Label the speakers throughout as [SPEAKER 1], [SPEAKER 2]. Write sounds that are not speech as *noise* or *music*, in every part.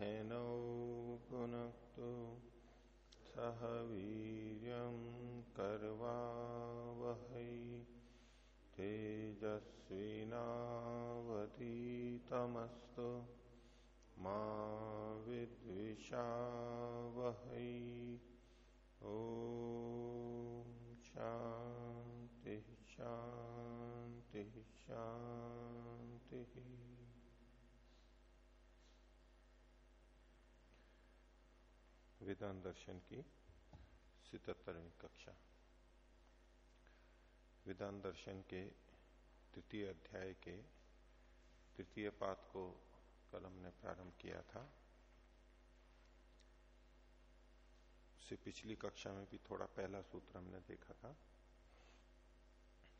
[SPEAKER 1] सहनौ सह वीर्यं कर्वावहै तेजस्विनावतीतमस्तु मा विद्विषावहै। ॐ शान्ति शान्ति शान्तिः। वेदांत दर्शन की सितहत्तरवीं कक्षा। वेदांत दर्शन के तृतीय अध्याय के तृतीय पात को कल हमने प्रारंभ किया था। उससे पिछली कक्षा में भी थोड़ा पहला सूत्र हमने देखा था।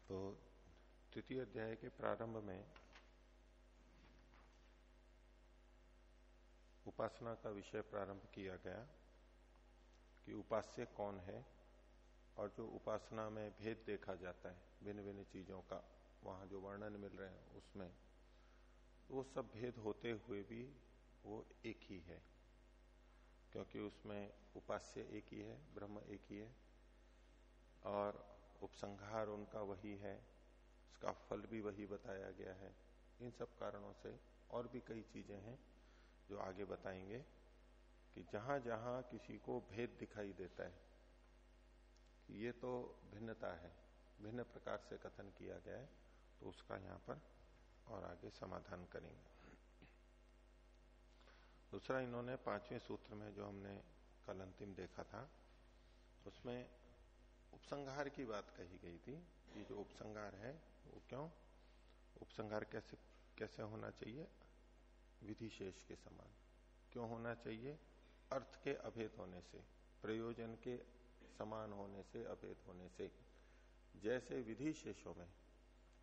[SPEAKER 1] तो तृतीय अध्याय के प्रारंभ में उपासना का विषय प्रारंभ किया गया। कि उपास्य कौन है और जो उपासना में भेद देखा जाता है भिन्न भिन्न चीज़ों का, वहाँ जो वर्णन मिल रहे हैं उसमें वो सब भेद होते हुए भी वो एक ही है। क्योंकि उसमें उपास्य एक ही है, ब्रह्म एक ही है, और उपसंहार उनका वही है, उसका फल भी वही बताया गया है। इन सब कारणों से और भी कई चीज़ें हैं जो आगे बताएँगे। कि जहाँ जहाँ किसी को भेद दिखाई देता है, कि ये तो भिन्नता है, भिन्न प्रकार से कथन किया गया है तो उसका यहाँ पर और आगे समाधान करेंगे। दूसरा इन्होंने पाँचवें सूत्र में जो हमने कल अंतिम देखा था, उसमें उपसंहार की बात कही गई थी, कि जो उपसंहार है, वो क्यों? उपसंहार कैसे कैसे होना चाहिए? विधि शेष के समान। क्यों होना चाहिए? अर्थ के अभेद होने से, प्रयोजन के समान होने से, अभेद होने से, जैसे विधि शेषों में,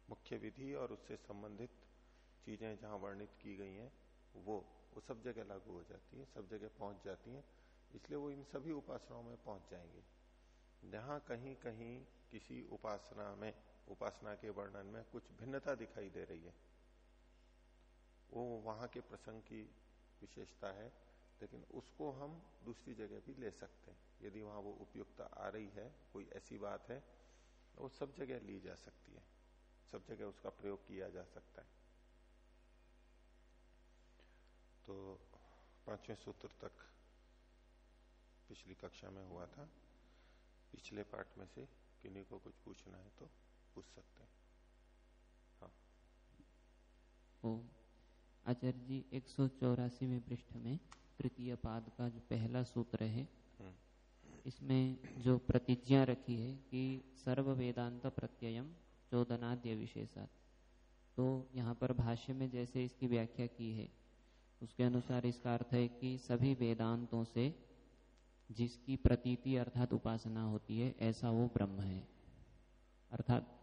[SPEAKER 1] मुख्य विधि और उससे संबंधित चीज़ें जहाँ वर्णित की गई हैं, वो वो सब जगह लागू हो जाती है, सब जगह पहुँच जाती हैं, इसलिए वो इन सभी उपासनाओं में पहुँच जाएँगे। जहाँ कहीं कहीं किसी उपासना में, उपासना के वर्णन में कुछ भिन्नता दिखाई दे रही है, वो वहाँ के प्रसंग की विशेषता है लेकिन उसको हम दूसरी जगह भी ले सकते हैं। यदि वहाँ वो उपयुक्त आ रही है, कोई ऐसी बात है तो वो सब जगह ली जा सकती है। सब जगह उसका प्रयोग किया जा सकता है। तो पाँचवें सूत्र तक पिछली कक्षा में हुआ था। पिछले पार्ट में से किन्हीं को कुछ पूछना है तो पूछ सकते हैं। हाँ।
[SPEAKER 2] आचार्य जी, एक सौ में पृष्ठ में तृतीय पाद का जो पहला सूत्र है इसमें जो प्रतिज्ञा रखी है कि सर्व वेदांत प्रत्ययम चौदनाद्य विशेषात। तो यहाँ पर भाष्य में जैसे इसकी व्याख्या की है उसके अनुसार इसका अर्थ है कि सभी वेदांतों से जिसकी प्रतीति अर्थात उपासना होती है ऐसा वो ब्रह्म है। अर्थात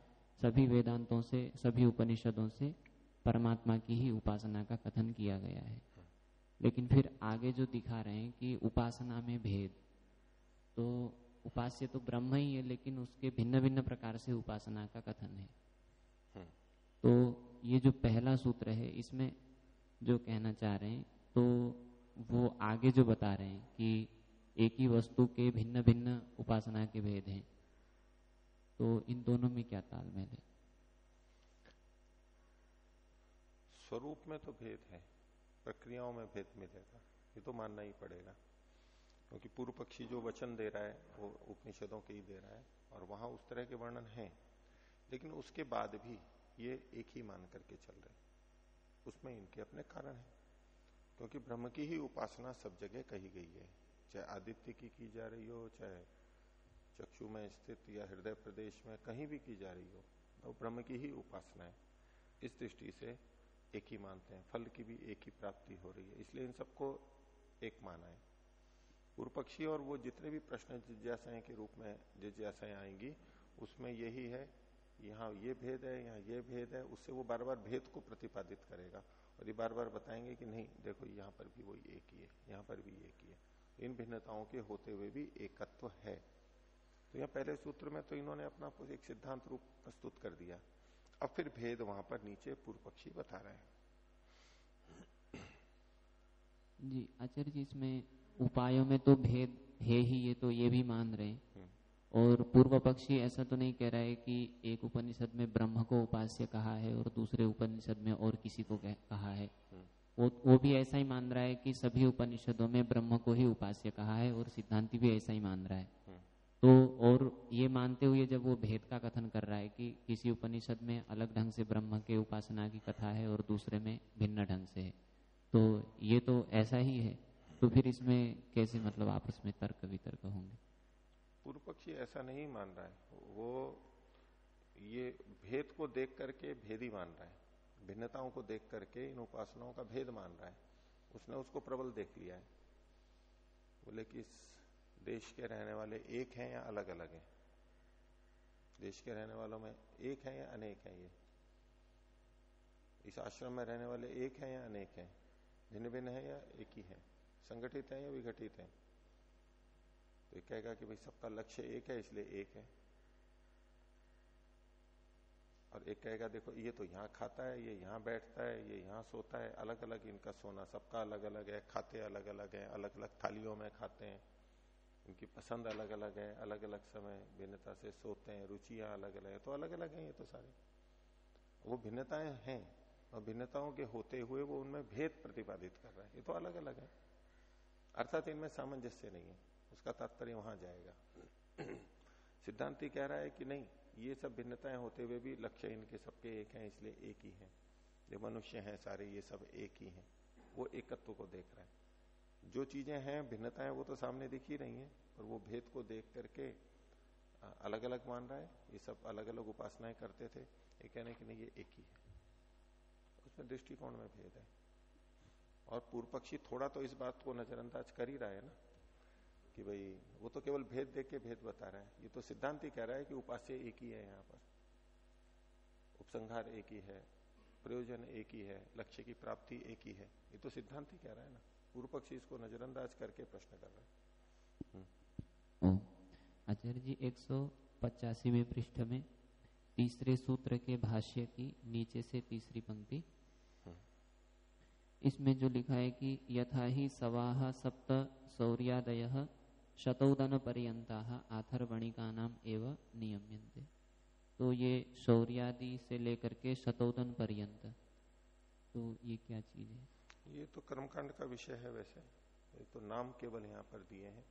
[SPEAKER 2] सभी वेदांतों से सभी उपनिषदों से परमात्मा की ही उपासना का कथन किया गया है। लेकिन फिर आगे जो दिखा रहे हैं कि उपासना में भेद तो उपास्य तो ब्रह्म ही है लेकिन उसके भिन्न भिन्न प्रकार से उपासना का कथन है। हम्म। तो ये जो पहला सूत्र है इसमें जो कहना चाह रहे हैं तो वो आगे जो बता रहे हैं कि एक ही वस्तु के भिन्न भिन्न उपासना के भेद हैं तो इन दोनों में क्या तालमेल है?
[SPEAKER 1] स्वरूप में तो भेद है। प्रक्रियाओं में भेद मिलेगा। ये तो मानना ही पड़ेगा। क्योंकि पूर्व पक्षी जो वचन दे रहा है, वो उपनिषदों के ही दे रहा है, और वहाँ उस तरह के वर्णन है। लेकिन उसके बाद भी ये एक ही मान करके चल रहे उसमें इनके अपने कारण है। क्योंकि ब्रह्म की ही उपासना सब जगह कही गई है। चाहे आदित्य की की जा रही हो, चाहे चक्षु में स्थित या हृदय प्रदेश में कहीं भी की जा रही हो तो ब्रह्म की ही उपासना है। इस दृष्टि से एक ही मानते हैं, फल की भी एक ही प्राप्ति हो रही है। इसलिए इन सबको एक माना है। पूर्व पक्षी और वो जितने भी प्रश्न जिज्ञासाएँ के रूप में जिज्ञासाएँ आएँगी, उसमें यही है, यहाँ ये भेद है, यहाँ ये भेद है, उससे वो बार बार भेद को प्रतिपादित करेगा। और ये बार बार बताएँगे कि नहीं, देखो यहाँ पर भी वो एक ही है, यहाँ पर भी एक ही है। इन भिन्नताओं के होते हुए भी एकत्व है। तो यहाँ पहले सूत्र में तो इन्होंने अपना एक सिद्धांत रूप प्रस्तुत कर दिया। अब फिर भेद वहाँ पर नीचे पूर्व पक्षी बता रहे हैं
[SPEAKER 2] जी आचार्य जी इसमें उपायों में तो भेद है ही ये तो ये भी मान रहे हैं हम्म। और पूर्व पक्षी ऐसा तो नहीं कह रहा है कि एक उपनिषद में ब्रह्म को उपास्य कहा है और दूसरे उपनिषद में और किसी को कहा है हम्म। वो वो भी ऐसा ही मान रहा है कि सभी उपनिषदों में ब्रह्म को ही उपास्य कहा है और सिद्धांति भी ऐसा ही मान रहा है हम्म। तो और ये मानते हुए जब वो भेद का कथन कर रहा है कि किसी उपनिषद में अलग ढंग से ब्रह्म के उपासना की कथा है और दूसरे में भिन्न ढंग से है तो ये तो ऐसा ही है। तो फिर इसमें कैसे मतलब आपस में तर्क वितर्क होंगे?
[SPEAKER 1] पूर्व पक्षी ऐसा नहीं मान रहा है। वो ये भेद को देख करके भेद ही मान रहा है। भिन्नताओं को देख करके इन उपासनाओं का भेद मान रहा है। उसने उसको प्रबल देख लिया है। बोले कि इस देश के रहने वाले एक हैं या अलग अलग हैं? देश के रहने वालों में एक है या अनेक है ये? इस आश्रम में रहने वाले एक हैं या अनेक हैं? भिन्न भिन्न है या एक ही है? संगठित है या विघटित है? तो कहेगा कि भाई सबका लक्ष्य एक है, इसलिए एक है। और एक कहेगा, देखो, ये तो यहाँ खाता है, ये यहाँ बैठता है, ये यहाँ सोता है अलग अलग इनका सोना सबका अलग अलग है, खाते अलग अलग है अलग अलग थालियों में खाते हैं। इनकी पसंद अलग अलग है अलग अलग समय भिन्नता से सोते हैं, रुचियाँ अलग अलग है तो अलग अलग है ये तो सारे। वो भिन्नताएँ हैं, और भिन्नताओं के होते हुए वो उनमें भेद प्रतिपादित कर रहा है। ये तो अलग अलग है। अर्थात इनमें सामंजस्य नहीं है। उसका तात्पर्य वहाँ जाएगा। सिद्धांति कह रहा है कि नहीं, ये सब भिन्नताएँ होते हुए भी लक्ष्य इनके सबके एक हैं, इसलिए एक ही है। जो मनुष्य हैं सारे, ये सब एक ही हैं। वो एकत्व को देख रहे है। जो चीज़ें हैं, भिन्नताएँ, वो तो सामने दिख ही रही हैं, और वो भेद को देख करके अलग अलग मान रहा है। ये सब अलग अलग उपासनाएँ करते थे। ये कहने की नहीं ये एक ही है। उसमें दृष्टिकोण में भेद है। और पूर्व पक्षी थोड़ा तो इस बात को नजरअंदाज कर ही रहा है ना, कि भाई, वो तो केवल भेद देख के भेद बता रहा है। ये तो सिद्धांत ही कह रहा है कि उपास्य एक ही है यहाँ पर। उपसंहार एक ही है। प्रयोजन एक ही है। लक्ष्य की प्राप्ति एक ही है। ये तो सिद्धांत ही कह रहा है ना। पूर्व पक्षी इसको नजरअंदाज करके प्रश्न कर रहा है।
[SPEAKER 2] हम्म। आचार्य जी एक सौ पचासीवें पृष्ठ में तीसरे सूत्र के भाष्य की नीचे से तीसरी पंक्ति। इसमें जो लिखा है कि यथा ही सवाह सप्त सौर्यादय शतौदन पर्यंता आथर्वणिका नाम एवं नियम्यन्ते। तो ये शौर्यादि से लेकर के शतौदन पर्यंत तो ये क्या चीज़ है?
[SPEAKER 1] ये तो कर्मकांड का विषय है वैसे। ये तो नाम केवल यहाँ पर दिए हैं।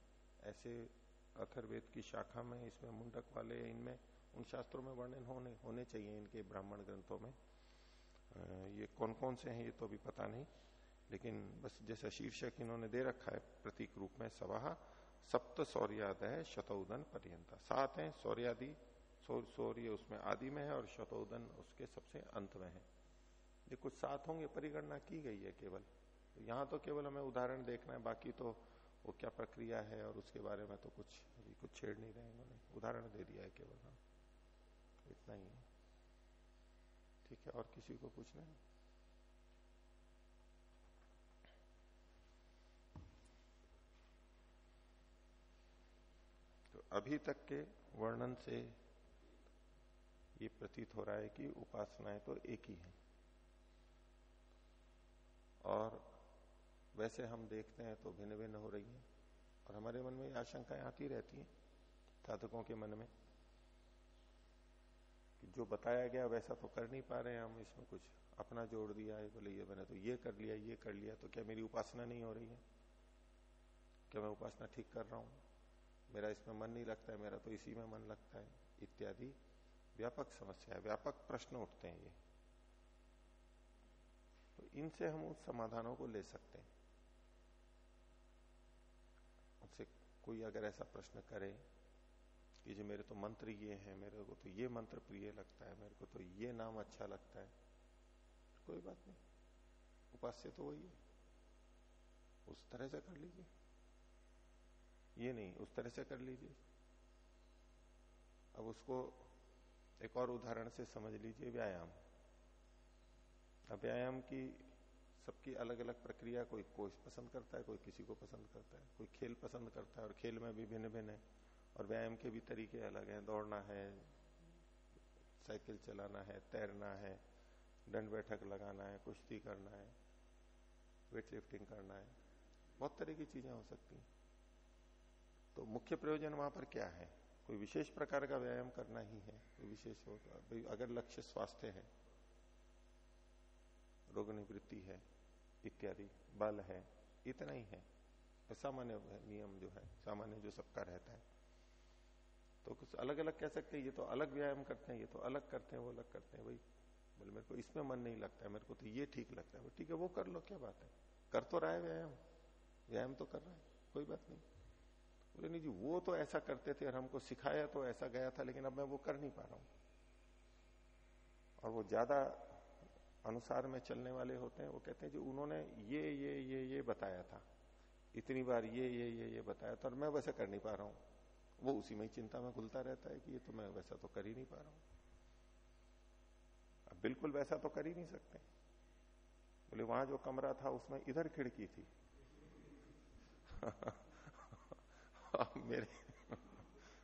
[SPEAKER 1] ऐसे अथर्वेद की शाखा में, इसमें मुंडक वाले, इनमें, उन शास्त्रों में वर्णन होने होने चाहिए इनके ब्राह्मण ग्रंथों में। ये कौन कौन से हैं, ये तो अभी पता नहीं। लेकिन बस जैसा शीर्षक इन्होंने दे रखा है, प्रतीक रूप में सवाह, सप्त सौर्याद है शतौदन पर्यंता। सात है, सौर्यादि सौर्य उसमें आदि में है और शतौदन उसके सबसे अंत में है। ये कुछ साथ होंगे, परिगणना की गई है केवल। तो यहाँ तो केवल हमें उदाहरण देखना है, बाकी तो वो क्या प्रक्रिया है और उसके बारे में तो कुछ, अभी कुछ छेड़ नहीं रहे उन्होंने उदाहरण दे दिया है केवल हाँ। इतना ही है। ठीक है, और किसी को पूछना है? तो अभी तक के वर्णन से ये प्रतीत हो रहा है कि उपासनाएँ तो एक ही हैं। और वैसे हम देखते हैं तो भिन्न भिन्न हो रही है। और हमारे मन में आशंकाएँ आती रहती हैं, साधकों के मन में, कि जो बताया गया वैसा तो कर नहीं पा रहे हैं हम, इसमें कुछ अपना जोड़ दिया है बोले, ये मैंने तो ये कर लिया, ये कर लिया तो क्या मेरी उपासना नहीं हो रही है? क्या मैं उपासना ठीक कर रहा हूँ? मेरा इसमें मन नहीं लगता है, मेरा तो इसी में मन लगता है। इत्यादि व्यापक समस्या है, व्यापक प्रश्न उठते हैं ये। तो इनसे हम उस समाधानों को ले सकते हैं। उनसे कोई अगर ऐसा प्रश्न करे कि जी मेरे तो मंत्र ये है, मेरे को तो ये मंत्र प्रिय लगता है, मेरे को तो ये नाम अच्छा लगता है, कोई बात नहीं। उपास्य तो वही है। उस तरह से कर लीजिए। ये नहीं, उस तरह से कर लीजिए। अब उसको एक और उदाहरण से समझ लीजिए, व्यायाम। व्यायाम की सबकी अलग अलग प्रक्रिया, कोई कोच पसंद करता है, कोई किसी को पसंद करता है, कोई खेल पसंद करता है, और खेल में भी भिन्न भिन्न है, और व्यायाम के भी तरीके अलग हैं। दौड़ना है, साइकिल चलाना है, तैरना है, दंड बैठक लगाना है, कुश्ती करना है वेट लिफ्टिंग करना है, बहुत तरह की चीज़ें हो सकती हैं। तो मुख्य प्रयोजन वहाँ पर क्या है? कोई विशेष प्रकार का व्यायाम करना ही है, कोई विशेष हो अगर लक्ष्य स्वास्थ्य है रोग निवृत्ति है, इत्यादि, बल है, इतना ही है। तो सामान्य नियम जो है, सामान्य जो सबका रहता है। तो कुछ अलग अलग कह सकते हैं, ये तो अलग व्यायाम करते हैं, ये तो अलग करते हैं, वो अलग करते हैं भाई बोले, मेरे को इसमें मन नहीं लगता है, मेरे को तो ये ठीक लगता है। ठीक है, वो कर लो, क्या बात है? कर तो रहा है व्यायाम। व्यायाम तो कर रहा है, कोई बात नहीं। बोले, नहीं जी, वो तो ऐसा करते थे और हमको सिखाया तो ऐसा गया था, लेकिन अब मैं वो कर नहीं पा रहा हूँ। और वो ज़्यादा अनुसार में चलने वाले होते हैं, वो कहते हैं जी, उन्होंने ये ये ये ये बताया था। इतनी बार ये ये ये ये बताया था और मैं वैसा कर नहीं पा रहा हूँ। वो उसी में ही चिंता में घुलता रहता है कि ये तो मैं वैसा तो कर ही नहीं पा रहा हूँ। अब बिल्कुल वैसा तो कर ही नहीं सकते। बोले, वहाँ जो कमरा था उसमें इधर खिड़की थी। *laughs* मेरे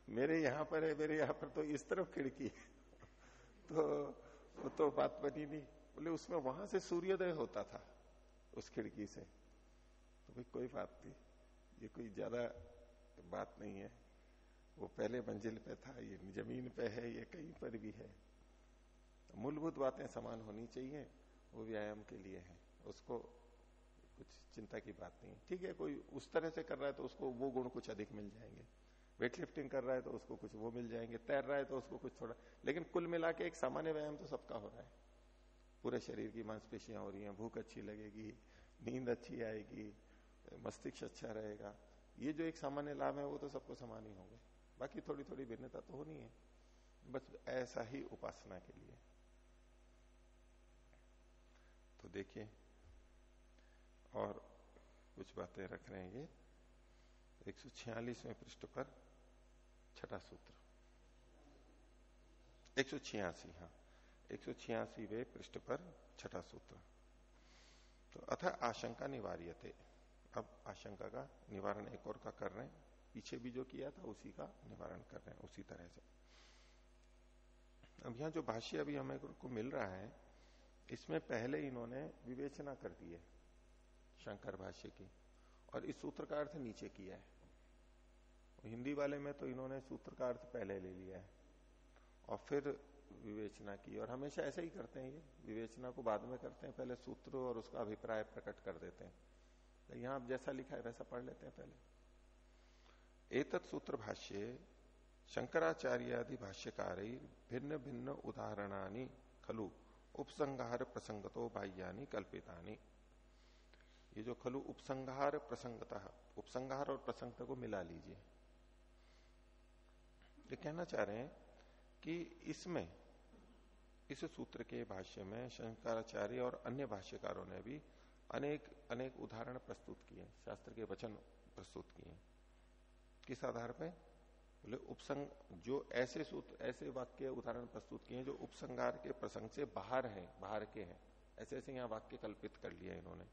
[SPEAKER 1] मेरे यहाँ पर है, मेरे यहाँ पर तो इस तरफ़ खिड़की है। *laughs* तो तो बात बनी नहीं। बोले, उसमें वहाँ से सूर्योदय होता था, उस खिड़की से। तो भाई, कोई बात नहीं, ये कोई ज़्यादा बात नहीं है। वो पहले मंजिल पे था, ये ज़मीन पे है, ये कहीं पर भी है। तो मूलभूत बातें समान होनी चाहिए, वो व्यायाम के लिए है। उसको कुछ चिंता की बात नहीं। है ठीक है, कोई उस तरह से कर रहा है तो उसको वो गुण कुछ अधिक मिल जाएँगे। वेट लिफ्टिंग कर रहा है तो उसको कुछ वो मिल जाएँगे, तैर रहा है तो उसको कुछ थोड़ा, लेकिन कुल मिला के एक सामान्य व्यायाम तो सबका हो रहा है। पूरे शरीर की मांसपेशियाँ हो रही हैं, भूख अच्छी लगेगी, नींद अच्छी आएगी, मस्तिष्क अच्छा रहेगा। ये जो एक सामान्य लाभ है, वो तो सबको समान ही होंगे। बाकी थोड़ी थोड़ी भिन्नता तो होनी है। बस ऐसा ही उपासना के लिए। तो देखिए, और कुछ बातें रख रहे हैं ये। एक सौ छियालीसवें पृष्ठ पर, छठा सूत्र। एक सौ छियासी हाँ। एक सौ छियासी वे पृष्ठ पर छठा सूत्र। तो अथ आशंका निवार्य थे अब आशंका का निवारण एक और का कर रहे हैं। पीछे भी जो किया था, उसी का निवारण कर रहे हैं, उसी तरह से। अब यहाँ जो भाष्य अभी हमें को मिल रहा है, इसमें पहले इन्होंने विवेचना कर दी है, शंकर भाष्य की। और इस सूत्र का अर्थ नीचे किया है। हिंदी वाले में तो इन्होंने सूत्र का अर्थ पहले ले लिया है। और फिर विवेचना की। और हमेशा ऐसे ही करते हैं ये। विवेचना को बाद में करते हैं, पहले सूत्र और उसका अभिप्राय प्रकट कर देते हैं। तो यहाँ जैसा लिखा है वैसा पढ़ लेते हैं पहले। एतत् सूत्र भाष्य, शंकराचार्यादि भाष्यकार भिन्न भिन्न उदाहरणानी, खलु उपसंहार प्रसंगतो बाह्यानी कल्पितानी। ये जो खलु उपसंहार प्रसंगता, उपसंहार और प्रसंगता को मिला लीजिए। ये कहना चाह रहे हैं कि इसमें इस सूत्र के भाष्य में शंकराचार्य और अन्य भाष्यकारों ने भी अनेक अनेक उदाहरण प्रस्तुत किए, शास्त्र के वचन प्रस्तुत किए। किस आधार पर बोले, उपसंग, जो ऐसे सूत्र, ऐसे वाक्य उदाहरण प्रस्तुत किए जो उपसंगार के प्रसंग से बाहर हैं, बाहर के हैं। ऐसे ऐसे यहाँ वाक्य कल्पित कर लिया इन्होंने।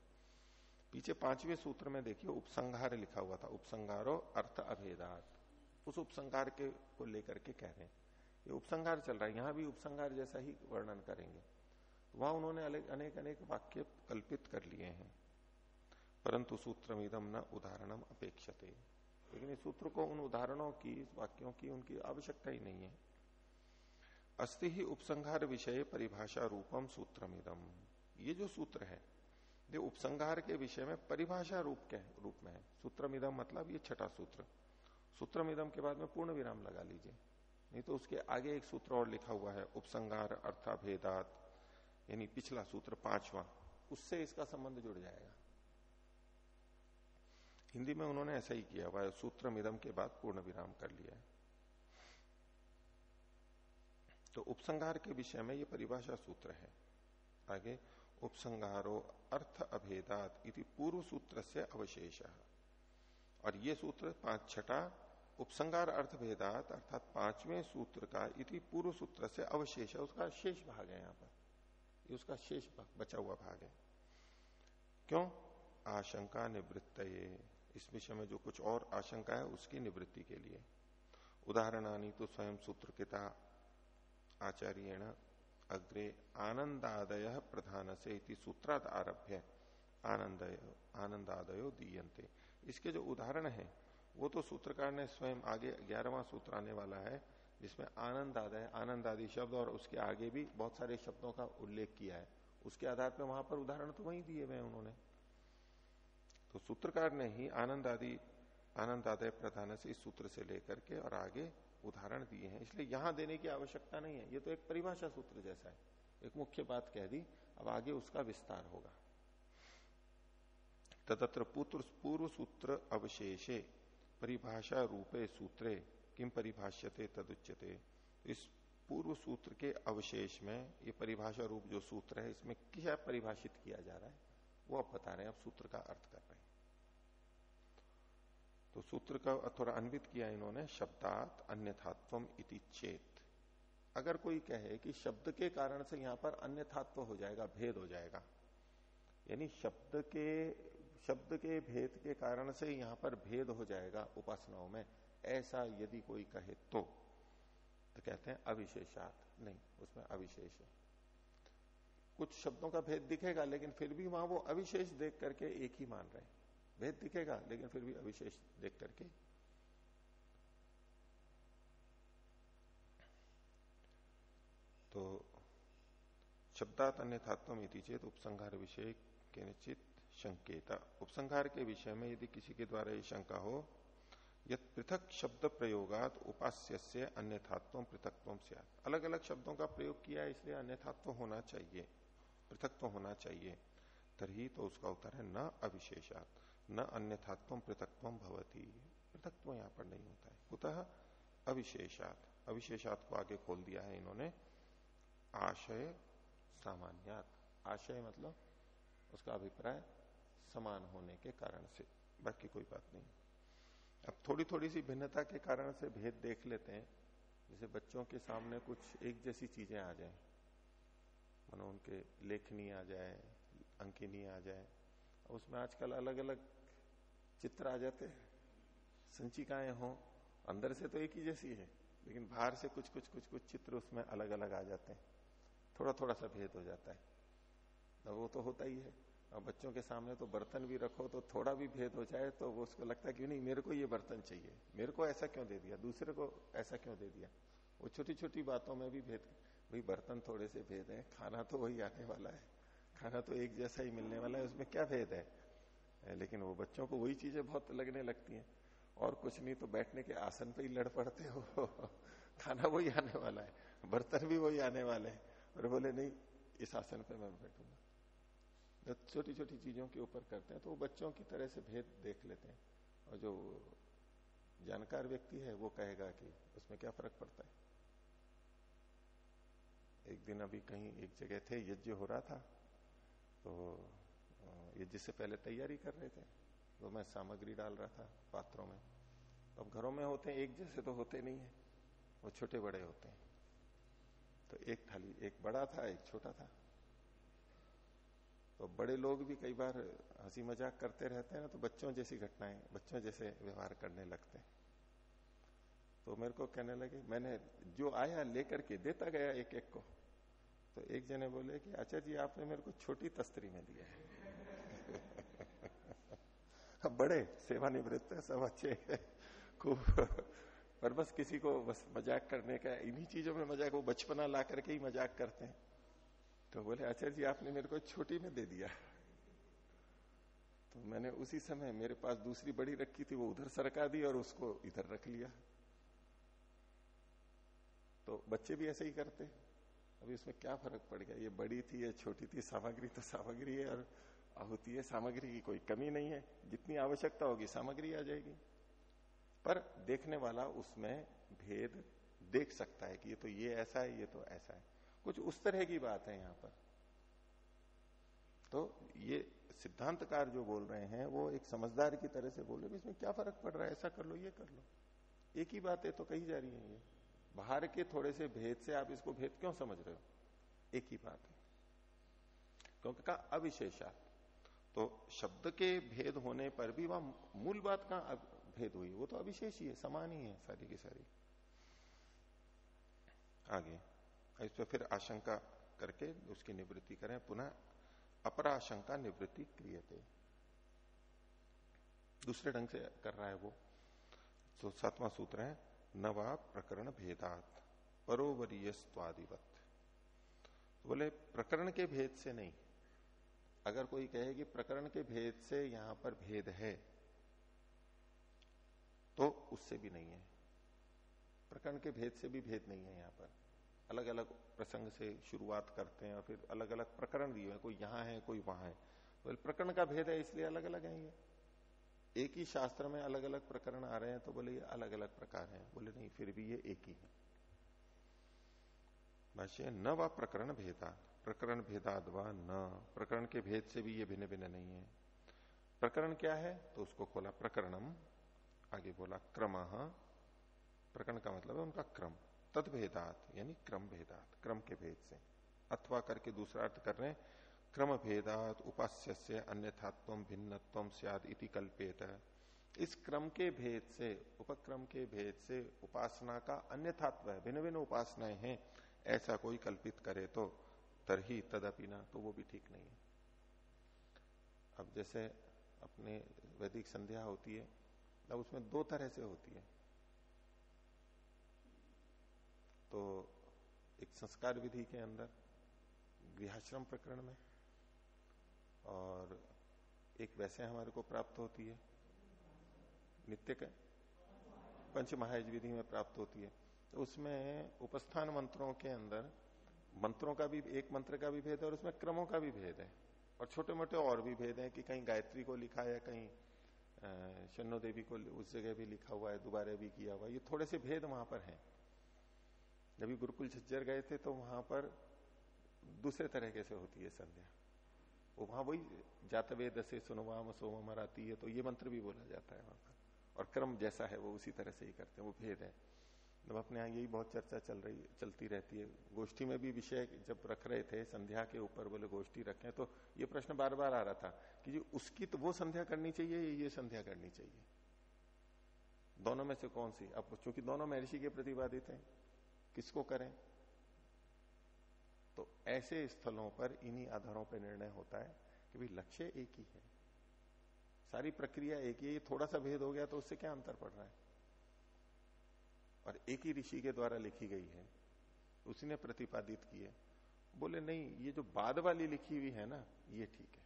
[SPEAKER 1] पीछे पाँचवें सूत्र में देखिए उपसंहार लिखा हुआ था। उपसंहारो अर्थ अभेदात। उस उपसंहार के, को लेकर के कह रहे हैं। ये उपसंहार चल रहा है, यहाँ भी उपसंहार जैसा ही वर्णन करेंगे। वहाँ उन्होंने अनेक अनेक वाक्य कल्पित कर लिए हैं। परंतु सूत्रम इदम न उदाहरणम अपेक्षते। लेकिन इस सूत्र को उन उदाहरणों की वाक्यों की उनकी आवश्यकता ही नहीं है। अस्थि ही उपसंहार विषय परिभाषा रूपम सूत्रम इदम ये जो सूत्र है, ये उपसंहार के विषय में परिभाषा रूप के, रूप में है। सूत्रमिदम मतलब ये छठा सूत्र। सूत्रमिदम के बाद में पूर्ण विराम लगा लीजिए। नहीं तो उसके आगे एक सूत्र और लिखा हुआ है उपसंहार अर्थाभेदात, यानी पिछला सूत्र, पांचवा। उससे इसका संबंध जुड़ जाएगा। हिंदी में उन्होंने ऐसा ही किया हुआ है सूत्रमिदम के बाद पूर्ण विराम कर लिया है। तो उपसंहार के विषय में ये परिभाषा सूत्र है। आगे उपसंहारो अर्थ अभेदात इति पूर्व सूत्र से अवशेष। और ये सूत्र पाँच छठा उपसंगार अर्थ भेदात अर्थात पाँचवें सूत्र का इति पूर्व सूत्र से अवशेष है, उसका शेष भाग है यहाँ पर। ये उसका शेष बचा हुआ भाग है। क्यों? आशंका निवृत्त इस विषय में जो कुछ और आशंका है, उसकी निवृत्ति के लिए। उदाहरणानी तो स्वयं सूत्र किता आचार्य अग्रे आनंदादय प्रधान से इति सूत्रात आरभ्य। आनंद आनंदादयो दीयंते इसके जो उदाहरण है वो तो सूत्रकार ने स्वयं आगे ग्यारहवा सूत्र आने वाला है, जिसमें आनंद आदय, आनंद आदि शब्द और उसके आगे भी बहुत सारे शब्दों का उल्लेख किया है। उसके आधार पर वहाँ पर उदाहरण तो वही दिए हुए उन्होंने। तो सूत्रकार ने ही आनंद आदि, आनंद आदय प्रधान से इस सूत्र से लेकर के और आगे उदाहरण दिए हैं। इसलिए यहाँ देने की आवश्यकता नहीं है। ये तो एक परिभाषा सूत्र जैसा है। एक मुख्य बात कह दी, अब आगे उसका विस्तार होगा। तदत्र पूर्व सूत्र अवशेषे। परिभाषा रूपे सूत्रे किम परिभाष्यते तदुच्यते। इस पूर्व सूत्र के अवशेष में ये परिभाषा रूप जो सूत्र है, इसमें क्या परिभाषित किया जा रहा है, वो आप बता रहे हैं अब सूत्र का अर्थ कर रहे हैं। तो सूत्र का थोड़ा अन्वित किया इन्होंने, शब्दात अन्यथात्व इति चेत। अगर कोई कहे कि शब्द के कारण से यहाँ पर अन्यथात्व हो जाएगा, भेद हो जाएगा, यानी शब्द के शब्द के भेद के कारण से यहाँ पर भेद हो जाएगा उपासनाओं में। ऐसा यदि कोई कहे तो। तो कहते हैं अविशेषात। नहीं, उसमें अविशेष है। कुछ शब्दों का भेद दिखेगा, लेकिन फिर भी वहाँ वो अविशेष देख करके एक ही मान रहे हैं। भेद दिखेगा, लेकिन फिर भी अविशेष देख करके। तो शब्दात अन्यथात्व चेत उपसंहार विषय के निश्चित संकेता उपसंहार के विषय में यदि किसी के द्वारा ये शंका हो यद पृथक शब्द प्रयोगात उपास्य से अन्यथात्व पृथकत्व से अलग अलग शब्दों का प्रयोग किया है, इसलिए अन्यथात्व होना चाहिए, पृथकत्व होना चाहिए। तभी तो उसका उत्तर है न अविशेषात, न अन्यथात्व पृथकत्व भवती। पृथकत्व यहाँ पर नहीं होता है। कुतः अविशेषात। अविशेषात को आगे खोल दिया है इन्होंने। आशय सामान्यात। आशय मतलब उसका अभिप्राय समान होने के कारण से। बाकी कोई बात नहीं। अब थोड़ी थोड़ी सी भिन्नता के कारण से भेद देख लेते हैं। जैसे बच्चों के सामने कुछ एक जैसी चीज़ें आ जाए। मानो उनके लेखनी आ जाए, अंकिनी आ जाए। उसमें आजकल अलग अलग चित्र आ जाते हैं। संचिकाएँ हो, अंदर से तो एक ही जैसी है, लेकिन बाहर से कुछ कुछ कुछ कुछ चित्र उसमें अलग अलग आ जाते हैं। थोड़ा थोड़ा सा भेद हो जाता है। वो तो होता ही है। और बच्चों के सामने तो बर्तन भी रखो तो थोड़ा भी भेद हो जाए तो वो उसको लगता है कि नहीं, मेरे को ये बर्तन चाहिए। मेरे को ऐसा क्यों दे दिया? दूसरे को ऐसा क्यों दे दिया? वो छोटी छोटी बातों में भी भेद, भाई बर्तन थोड़े से भेद है, खाना तो वही आने वाला है। खाना तो एक जैसा ही मिलने वाला है, उसमें क्या भेद है? लेकिन वो बच्चों को वही चीज़ें बहुत लगने लगती हैं। और कुछ नहीं तो बैठने के आसन पे ही लड़ पड़ते हो। *laughs* खाना वही आने वाला है, बर्तन भी वही आने वाले हैं। और बोले, नहीं, इस आसन पे मैं बैठूँगा। छोटी छोटी चीज़ों के ऊपर करते हैं तो वो बच्चों की तरह से भेद देख लेते हैं। और जो जानकार व्यक्ति है, वो कहेगा कि उसमें क्या फ़र्क पड़ता है? एक दिन अभी कहीं एक जगह थे, यज्ञ हो रहा था तो यज्ञ से पहले तैयारी कर रहे थे तो मैं सामग्री डाल रहा था पात्रों में। अब घरों में होते हैं, एक जैसे तो होते नहीं है, वो छोटे बड़े होते हैं। तो एक थाली, एक बड़ा था, एक छोटा था। तो बड़े लोग भी कई बार हँसी मज़ाक करते रहते हैं ना तो बच्चों जैसी घटनाएँ, बच्चों जैसे व्यवहार करने लगते हैं। तो मेरे को कहने लगे, मैंने जो आया लेकर के, देता गया एक एक को। तो एक जने बोले कि अच्छा जी, आपने मेरे को छोटी तस्तरी में दिया है। *laughs* बड़े, सेवानिवृत्त है, सब अच्छे खूब। पर बस किसी को बस मज़ाक करने का, इन्हीं चीज़ों में मज़ाक, वो बचपना ला करके ही मज़ाक करते हैं। तो बोले आचार्य जी, आपने मेरे को छोटी में दे दिया। तो मैंने उसी समय मेरे पास दूसरी बड़ी रखी थी, वो उधर सरका दी और उसको इधर रख लिया। तो बच्चे भी ऐसे ही करते। अभी इसमें क्या फ़र्क पड़ गया? ये बड़ी थी, या छोटी थी, सामग्री तो सामग्री है और आहुति है। सामग्री की कोई कमी नहीं है। जितनी आवश्यकता होगी, सामग्री आ जाएगी। पर देखने वाला उसमें भेद देख सकता है कि ये तो ये ऐसा है, ये तो ऐसा है। कुछ उस तरह की बात है यहाँ पर। तो ये सिद्धांतकार जो बोल रहे हैं, वो एक समझदार की तरह से बोल रहे इसमें क्या फ़र्क पड़ रहा है? ऐसा कर लो, ये कर लो। एक ही बात है तो कही जा रही है ये। बाहर के थोड़े से भेद से आप इसको भेद क्यों समझ रहे हो? एक ही बात है। क्योंकि कहा, अविशेषा। तो शब्द के भेद होने पर भी वह मूल बात का भेद हुई? वो तो अविशेष ही है, समान ही है सारी की सारी। आगे। इस पर फिर आशंका करके उसकी निवृत्ति करें। पुनः अपराशंका निवृत्ति क्रियते। दूसरे ढंग से कर रहा है वो। तो सातवां सूत्र है, नवा प्रकरण भेदात परोवरीय स्वादिवत तो बोले, प्रकरण के भेद से नहीं। अगर कोई कहे कि प्रकरण के भेद से यहाँ पर भेद है तो उससे भी नहीं है। प्रकरण के भेद से भी भेद नहीं है यहाँ पर। अलग अलग प्रसंग से शुरुआत करते हैं और फिर अलग अलग प्रकरण दिए हैं, कोई यहाँ है, कोई वहाँ है। बोले, प्रकरण का भेद है, इसलिए अलग अलग है ये। एक ही शास्त्र में अलग अलग प्रकरण आ रहे हैं तो बोले, ये अलग अलग प्रकार हैं। बोले, नहीं, फिर भी ये एक ही है। भाष्य, न व प्रकरण भेदा। प्रकरण भेदाद व न। प्रकरण के भेद से भी ये भिन्न भिन्न नहीं है। प्रकरण क्या है? तो उसको खोला प्रकरणम, आगे बोला क्रम। प्रकरण का मतलब है उनका क्रम। तद यानी क्रम भेदात क्रम के भेद से। अथवा करके दूसरा अर्थ कर रहे हैं क्रम भेदात उपास्य से अन्यथात्व भिन्नत्व सियाद इति कल्पेत। इस क्रम के भेद से, उपक्रम के भेद से उपासना का अन्यथात्व है, भिन्न भिन्न उपासनाएँ हैं, ऐसा कोई कल्पित करे तो तरही तदपिना तो वो भी ठीक नहीं है। अब जैसे अपने वैदिक संध्या होती है, अब उसमें दो तरह से होती है। तो एक संस्कार विधि के अंदर, गृहाश्रम प्रकरण में, और एक वैसे हमारे को प्राप्त होती है। नित्य का पंच महायज विधि में प्राप्त होती है। तो उसमें उपस्थान मंत्रों के अंदर, मंत्रों का भी, एक मंत्र का भी भेद है और उसमें क्रमों का भी भेद है। और छोटे मोटे और भी भेद है कि कहीं गायत्री को लिखा है कहीं शनो देवी को उस जगह भी लिखा हुआ है, दोबारा भी किया हुआ है। ये थोड़े से भेद वहाँ पर हैं। जब गुरुकुल झज्जर गए थे तो वहाँ पर दूसरे तरीके से होती है संध्या। वो वहाँ वही जातवेद से सुनवाम सोम आती है तो ये मंत्र भी बोला जाता है वहाँ पर। और क्रम जैसा है, वो उसी तरह से ही करते हैं, वो भेद है। जब अपने यहाँ यही बहुत चर्चा चल रही, चलती रहती है। गोष्ठी में भी विषय जब रख रहे थे, संध्या के ऊपर बोले गोष्ठी रखें तो ये प्रश्न बार बार आ रहा था कि जी, उसकी तो वो संध्या करनी चाहिए ये संध्या करनी चाहिए? दोनों में से कौन सी? अब चूँकि दोनों महर्षि के प्रतिपादित हैं किसको करें? तो ऐसे स्थलों पर इन्हीं आधारों पर निर्णय होता है कि भाई लक्ष्य एक ही है। सारी प्रक्रिया एक ही है थोड़ा सा भेद हो गया तो उससे क्या अंतर पड़ रहा है? और एक ही ऋषि के द्वारा लिखी गई है उसी ने प्रतिपादित की है। बोले, नहीं, ये जो बाद वाली लिखी हुई है ना, ये ठीक है।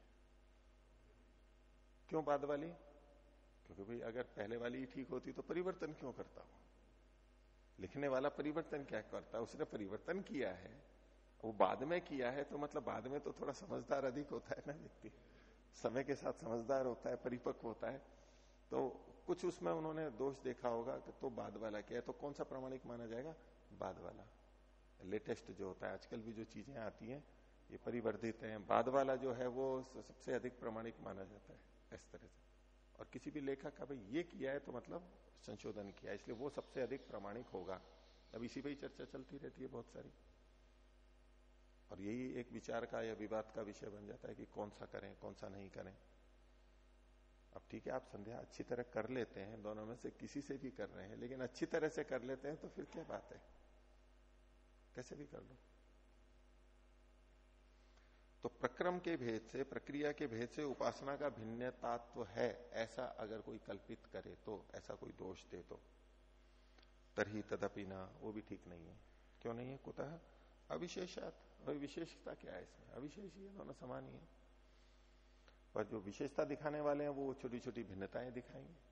[SPEAKER 1] क्यों बाद वाली? क्योंकि भाई अगर पहले वाली ही ठीक होती तो परिवर्तन क्यों करता हूँ लिखने वाला परिवर्तन क्या करता है? उसने परिवर्तन किया है। वो बाद में किया है तो मतलब बाद में तो थोड़ा समझदार अधिक होता है ना व्यक्ति। समय के साथ समझदार होता है, परिपक्व होता है। तो कुछ उसमें उन्होंने दोष देखा होगा कि तो बाद वाला क्या है तो कौन सा प्रमाणिक माना जाएगा? बाद वाला। लेटेस्ट जो होता है, आजकल भी जो चीज़ें आती हैं, ये परिवर्धित है। बाद वाला जो है वो सबसे अधिक प्रमाणिक माना जाता है, इस तरह से। और किसी भी लेखक का भाई ये किया है तो मतलब संशोधन किया इसलिए वो सबसे अधिक प्रमाणिक होगा। अब इसी पे ही चर्चा चलती रहती है बहुत सारी। और यही एक विचार का या विवाद का विषय बन जाता है कि कौन सा करें, कौन सा नहीं करें। अब ठीक है, आप संध्या अच्छी तरह कर लेते हैं, दोनों में से किसी से भी कर रहे हैं, लेकिन अच्छी तरह से कर लेते हैं तो फिर क्या बात है? कैसे भी कर लो। तो प्रक्रम के भेद से, प्रक्रिया के भेद से उपासना का भिन्नतात्व है, ऐसा अगर कोई कल्पित करे तो ऐसा कोई दोष दे तो। तरही तदपि ना, वो भी ठीक नहीं है। क्यों नहीं है? कुतः? अविशेषात। विशेषता क्या है इसमें? अविशेष ही है, दोनों समान ही है। पर जो विशेषता दिखाने वाले हैं, वो छोटी छोटी भिन्नताएँ दिखाएँगे।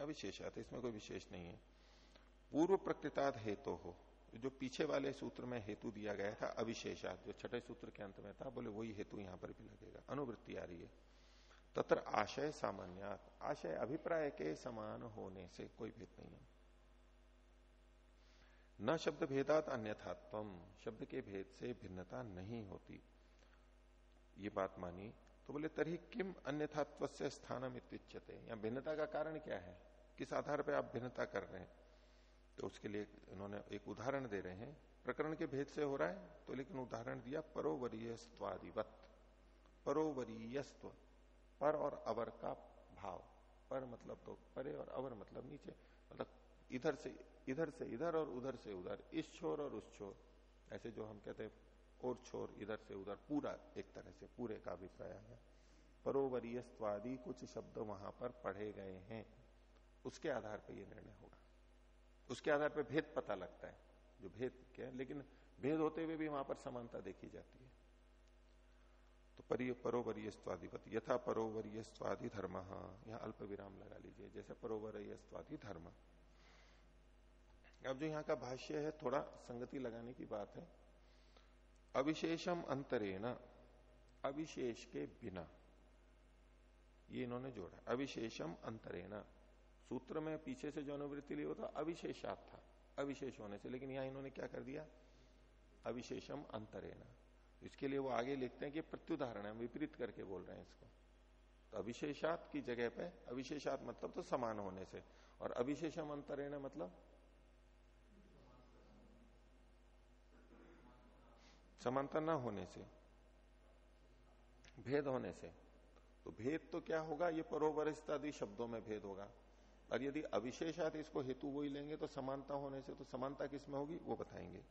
[SPEAKER 1] अविशेषात, इसमें कोई विशेष नहीं है। पूर्व प्रकृताद हेतु तो हो जो पीछे वाले सूत्र में हेतु दिया गया था अविशेषात जो छठे सूत्र के अंत में था, बोले वही हेतु यहाँ पर भी लगेगा। अनुवृत्ति आ रही है। तत्र आशय सामान्यात, आशय अभिप्राय के समान होने से कोई भेद नहीं है। न शब्द भेदात अन्यथात्म शब्द के भेद से भिन्नता नहीं होती। ये बात मानी तो बोले तरी किम अन्यथात्व से स्थानम इत्युच्यते या भिन्नता का कारण क्या है? किस आधार पर आप भिन्नता कर रहे हैं? तो उसके लिए इन्होंने एक उदाहरण दे रहे हैं। प्रकरण के भेद से हो रहा है तो लेकिन उदाहरण दिया परोवरीयस्वादिवत परोवरीयस्व पर और अवर का भाव। पर मतलब तो परे और अवर मतलब नीचे। मतलब इधर से इधर से इधर और उधर से उधर। इस छोर और उस छोर। ऐसे जो हम कहते हैं, और छोर, इधर से उधर। पूरा एक तरह से, पूरे का अभिप्राय है। परोवरीय स्वादि कुछ शब्द वहाँ पर पढ़े गए हैं। उसके आधार पर यह निर्णय होगा। उसके आधार पर भेद पता लगता है, जो भेद क्या है। लेकिन भेद होते हुए भी वहाँ पर समानता देखी जाती है। तो परि परोवरीय स्वादिपति यथा परोवरीय स्वादि धर्म यहाँ अल्प विराम लगा लीजिए, जैसे परोवरीय स्वादि धर्म अब जो यहाँ का भाष्य है, थोड़ा संगति लगाने की बात है। अविशेषम अंतरेण, अविशेष के बिना, ये इन्होंने जोड़ा। अविशेषम अंतरेण सूत्र में पीछे से जो अनुवृत्ति ली वो तो अविशेषात था, अविशेष होने से। लेकिन यहाँ इन्होंने क्या कर दिया? अविशेषम अंतरेण। इसके लिए वो आगे लिखते हैं कि प्रत्युदाहरण है, विपरीत करके बोल रहे हैं इसको। तो अविशेषात की जगह पे, अविशेषात मतलब तो समान होने से। और अविशेषम अंतरेण मतलब? समानता न होने से, भेद होने से। तो भेद तो क्या होगा? ये परोवरिष्ठ आदि शब्दों में भेद होगा। और यदि अविशेषात इसको हेतु वो ही लेंगे तो समानता होने से तो समानता किसमें होगी? वो बताएँगे।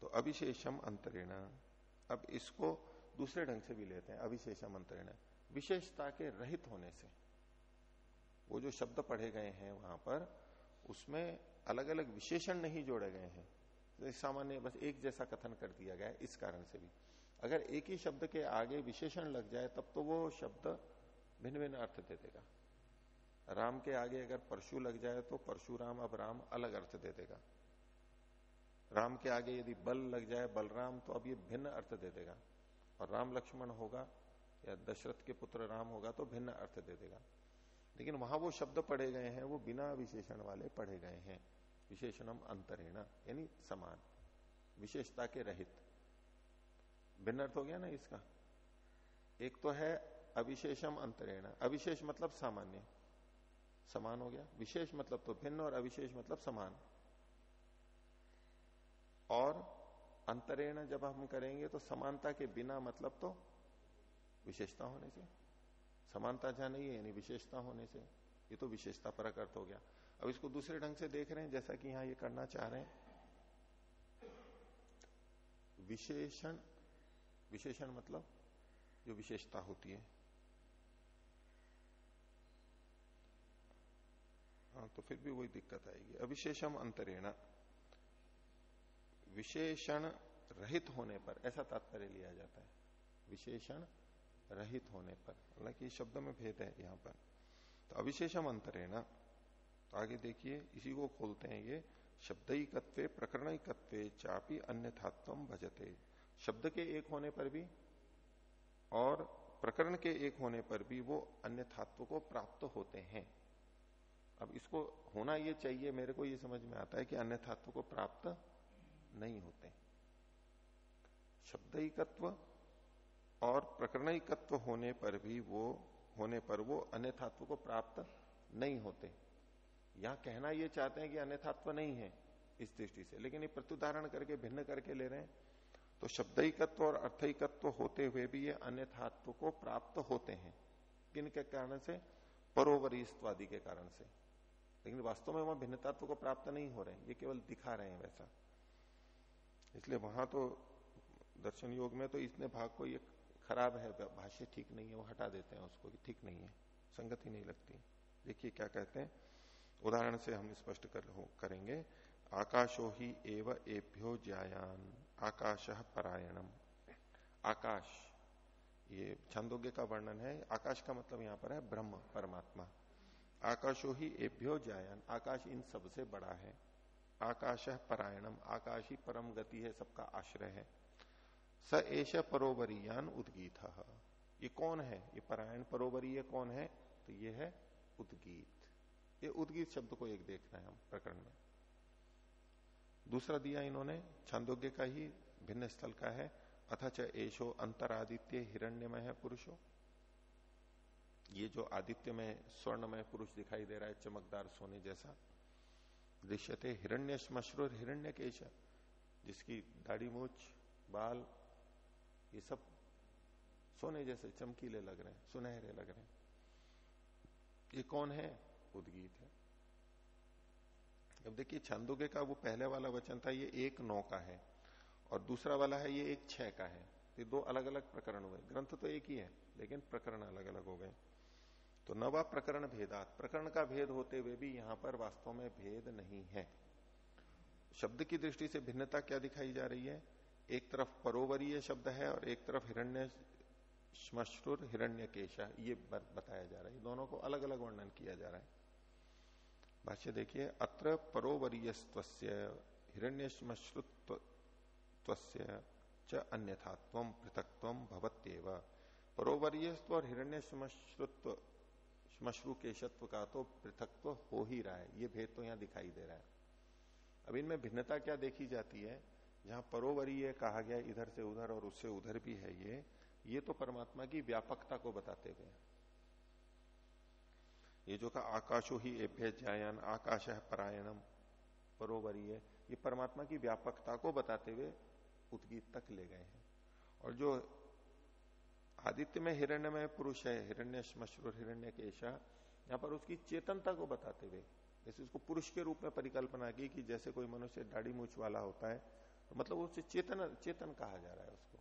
[SPEAKER 1] तो अविशेषम अंतरेण। अब इसको दूसरे ढंग से भी लेते हैं, अविशेषम अंतरेण। विशेषता के रहित होने से। वो जो शब्द पढ़े गए हैं वहाँ पर, उसमें अलग अलग विशेषण नहीं जोड़े गए हैं। तो सामान्य बस एक जैसा कथन कर दिया गया है, इस कारण से भी। अगर एक ही शब्द के आगे विशेषण लग जाए, तब तो वो शब्द भिन्न भिन्न अर्थ दे देगा। राम के आगे अगर परशु लग जाए तो परशुराम अब राम अलग अर्थ दे देगा। राम के आगे यदि बल लग जाए, बलराम तो अब ये भिन्न अर्थ दे देगा। और राम लक्ष्मण होगा या दशरथ के पुत्र राम होगा तो भिन्न अर्थ दे देगा। लेकिन वहाँ वो शब्द पढ़े गए हैं, वो बिना विशेषण वाले पढ़े गए हैं। विशेषणम अंतरेण, यानी समान, विशेषता के रहित। भिन्न अर्थ हो गया ना इसका? एक तो है अविशेषम अंतरेण। अविशेष मतलब सामान्य। समान हो गया। विशेष मतलब तो भिन्न और अविशेष मतलब समान। और अंतरेण जब हम करेंगे तो समानता के बिना मतलब तो विशेषता होने से। समानता जहाँ नहीं है, यानी विशेषता होने से। ये तो विशेषता परक अर्थ हो गया। अब इसको दूसरे ढंग से देख रहे हैं, जैसा कि यहाँ ये करना चाह रहे हैं। विशेषण विशेषण मतलब जो विशेषता होती है। हाँ तो फिर भी वही दिक्कत आएगी। अविशेषम अंतरेण। विशेषण रहित होने पर, ऐसा तात्पर्य लिया जाता है। विशेषण रहित होने पर, हालाँकि शब्द में भेद है यहाँ पर। तो अविशेषम अंतरेण तो आगे देखिए, इसी को खोलते हैं ये, शब्दकत्व, प्रकरणिकत्व चापी अन्यथात्व भजते। शब्द के एक होने पर भी और प्रकरण के एक होने पर भी वो अन्यथात्व को प्राप्त होते हैं। अब इसको होना ये चाहिए, मेरे को ये समझ में आता है कि अन्यथात्व को प्राप्त नहीं होते। शब्दिकत्व और प्रकरणिकत्व होने पर भी वो, होने पर वो अन्यथात्व को प्राप्त नहीं होते। यहाँ कहना ये चाहते हैं कि अन्यथात्व नहीं है इस दृष्टि से, लेकिन ये प्रत्युदाहरण करके, भिन्न करके ले रहे हैं। तो शब्दिकत्व और अर्थयिकत्व होते हुए भी ये अन्यथात्व को प्राप्त होते हैं। किन के कारण से? परोवरीस्तवादि के कारण से। लेकिन वास्तव में वहाँ भिन्नतात्व को प्राप्त नहीं हो रहे ये केवल दिखा रहे हैं वैसा। इसलिए वहाँ तो दर्शन योग में तो इतने भाग को ये खराब है भाष्य ठीक नहीं है वो हटा देते हैं उसको ठीक नहीं है संगति नहीं लगती। देखिए क्या कहते हैं। उदाहरण से हम स्पष्ट कर, करेंगे। आकाशो ही एव एभ्यो ज्यायान आकाश परायणम। आकाश ये छंदोग्य का वर्णन है। आकाश का मतलब यहाँ पर है ब्रह्म परमात्मा। आकाशो ही एभ्यो जायन। आकाश इन सबसे बड़ा है। आकाश परायणम। आकाश ही परम गति है, सबका आश्रय है। स एश परोवरीयान उदगीत। ये कौन है? ये परायण परोवरीय कौन है? तो ये है उदगीत। ये उदगीत शब्द को एक देख रहे हैं हम प्रकरण में। दूसरा दिया इन्होंने, छांदोग्य का ही भिन्न स्थल का है। अथच एशो अंतरादित्य हिरण्यमय पुरुषो। ये जो आदित्य में स्वर्णमय पुरुष दिखाई दे रहा है, चमकदार सोने जैसा। दृश्यते हिरण्य मशरूर हिरण्य केश जिसकी दाढ़ी मूछ, बाल, ये सब सोने जैसे चमकीले लग रहे हैं, सुनहरे लग रहे हैं। ये कौन है? उदगीत है। अब देखिए छंदोगे का वो पहले वाला वचन था, ये एक नौ का है, और दूसरा वाला है, ये एक छह का है। ये दो अलग अलग प्रकरण हुए। ग्रंथ तो एक ही है, लेकिन प्रकरण अलग अलग हो गए। तो नवा प्रकरण भेदात, प्रकरण का भेद होते हुए भी यहाँ पर वास्तव में भेद नहीं है। शब्द की दृष्टि से भिन्नता क्या दिखाई जा रही है? एक तरफ़ परोवरीय शब्द है और एक तरफ़ हिरण्य, श्मश्रुर हिरण्य केशा ये बताया जा रहा है। दोनों को अलग अलग वर्णन किया जा रहा है। भाष्य देखिए, अत्र परोवरीय हिरण्य श्मश्रुत्व च अन्यथात्व पृथकत्व भवत्येव। परोवरीयस्व और हिरण्य श्मश्रुत्व श्मश्रु केशत्व का तो पृथकत्व हो ही रहा है, ये भेद तो यहाँ दिखाई दे रहा है। अब इनमें भिन्नता क्या देखी जाती है? जहाँ परोवरीय कहा गया, इधर से उधर और उससे उधर भी है ये ये तो परमात्मा की व्यापकता को बताते हुए ये जो कहा, आकाशो ही एभ्य जायन, आकाश है परायणम परोवरीय ये परमात्मा की व्यापकता को बताते हुए उदगीत तक ले गए हैं। और जो आदित्य में हिरण्य में पुरुष है, हिरण्य श्मश्रुर हिरण्य केशा। यहाँ पर उसकी चेतनता को बताते हुए, जैसे उसको पुरुष के रूप में परिकल्पना की कि जैसे कोई मनुष्य दाढ़ी मूछ वाला होता है तो मतलब उसे चेतन चेतन कहा जा रहा है उसको।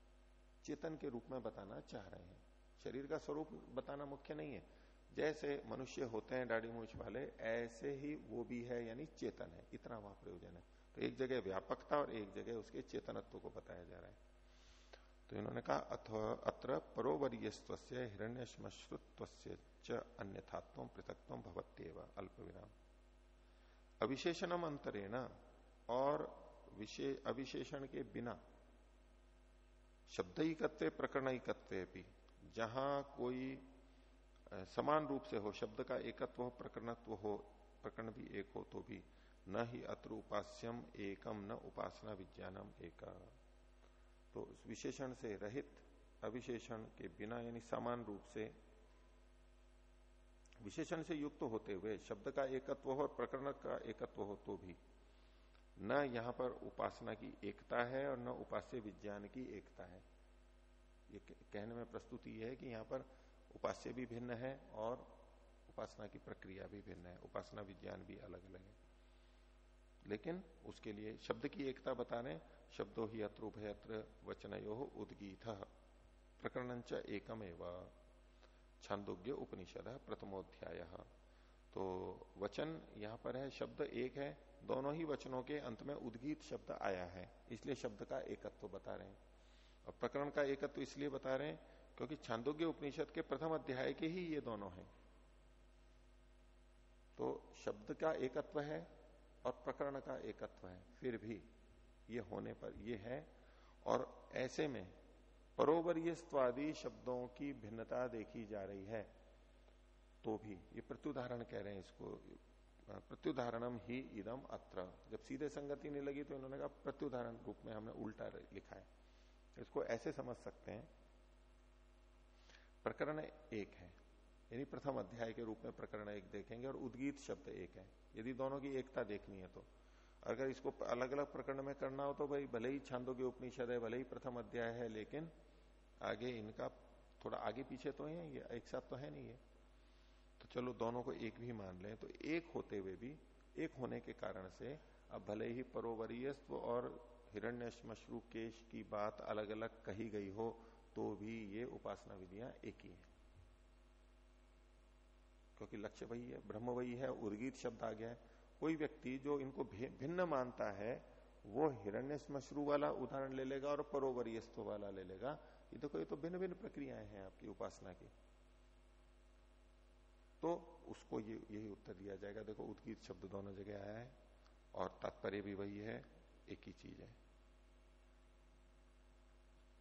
[SPEAKER 1] चेतन के रूप में बताना चाह रहे हैं। शरीर का स्वरूप बताना मुख्य नहीं है। जैसे मनुष्य होते हैं दाढ़ी मूछ वाले, ऐसे ही वो भी है, यानी चेतन है। इतना वहाँ प्रयोजन है। तो एक जगह व्यापकता और एक जगह उसके चेतनत्व को बताया जा रहा है। तो इन्होंने कहा अत्र परोवरीयस्व हिरण्य श्मश्रुत्व अन्यथात्व पृथकत्व भवत्येव अल्प विराम अविशेषणम अंतरेण और अविशेषण के बिना, शब्दकत्व प्रकरणिकत्व भी जहाँ कोई समान रूप से हो, शब्द का एकत्व हो, प्रकरणत्व हो, प्रकरण भी एक हो तो भी न ही अत्र उपास्यम एकम न उपासना विज्ञानम एक। तो विशेषण से रहित, अविशेषण के बिना यानी समान रूप से विशेषण से युक्त तो होते हुए शब्द का एकत्व हो और प्रकरण का एकत्व हो तो भी न यहाँ पर उपासना की एकता है और न उपास्य विज्ञान की एकता है। ये कहने में प्रस्तुति यह है कि यहाँ पर उपास्य भी भिन्न है और उपासना की प्रक्रिया भी भिन्न है। उपासना विज्ञान भी अलग अलग है। लेकिन उसके लिए शब्द की एकता बता रहे शब्दों ही अत्र उभयत्र वचनयो उदगीत। प्रकरण एकम एवं छांदोग्य उपनिषद प्रथमोध्याय तो वचन यहाँ पर है, शब्द एक है, दोनों ही वचनों के अंत में उद्गीत शब्द आया है, इसलिए शब्द का एकत्व बता रहे हैं। और प्रकरण का एकत्व इसलिए बता रहे हैं, क्योंकि छांदोग्य उपनिषद के प्रथम अध्याय के ही ये दोनों हैं। तो शब्द का एकत्व है और प्रकरण का एकत्व है। फिर भी ये होने पर ये है। और ऐसे में परोवरीय स्वादी शब्दों की भिन्नता देखी जा रही है। तो भी ये प्रत्युदाहरण कह रहे हैं इसको। प्रत्युदाहरणम ही इदम अत्र। जब सीधे संगति नहीं लगी तो इन्होंने कहा प्रत्युदाहरण रूप में हमने उल्टा लिखा है। इसको ऐसे समझ सकते हैं। प्रकरण एक है। यानी प्रथम अध्याय के रूप में प्रकरण एक देखेंगे और उद्गीत शब्द एक है। यदि दोनों की एकता देखनी है तो। अगर इसको अलग अलग प्रकरण में करना हो तो भाई, भले ही छांदों के उपनिषद है, भले ही प्रथम अध्याय है, लेकिन आगे इनका थोड़ा आगे पीछे तो है, ये एक साथ तो है नहीं है। तो चलो दोनों को एक भी मान लें तो एक होते हुए भी, एक होने के कारण से अब भले ही परोवरीयस्व और हिरण्य श्मश्रु केश की बात अलग अलग कही गई हो तो भी ये उपासना विधियाँ एक ही है। क्योंकि लक्ष्य वही है, ब्रह्म वही है उर्गीत शब्द आ गया है। कोई व्यक्ति जो इनको भिन्न मानता है, वो हिरण्य श्मश्रु वाला उदाहरण ले लेगा और परोवरीयस्व वाला ले लेगा। ये देखो, ये तो भिन्न भिन्न प्रक्रियाएँ हैं आपकी उपासना की। तो उसको ये, यही उत्तर दिया जाएगा। देखो, उदगीत शब्द दोनों जगह आया है और तात्पर्य भी वही है, एक ही चीज़ है।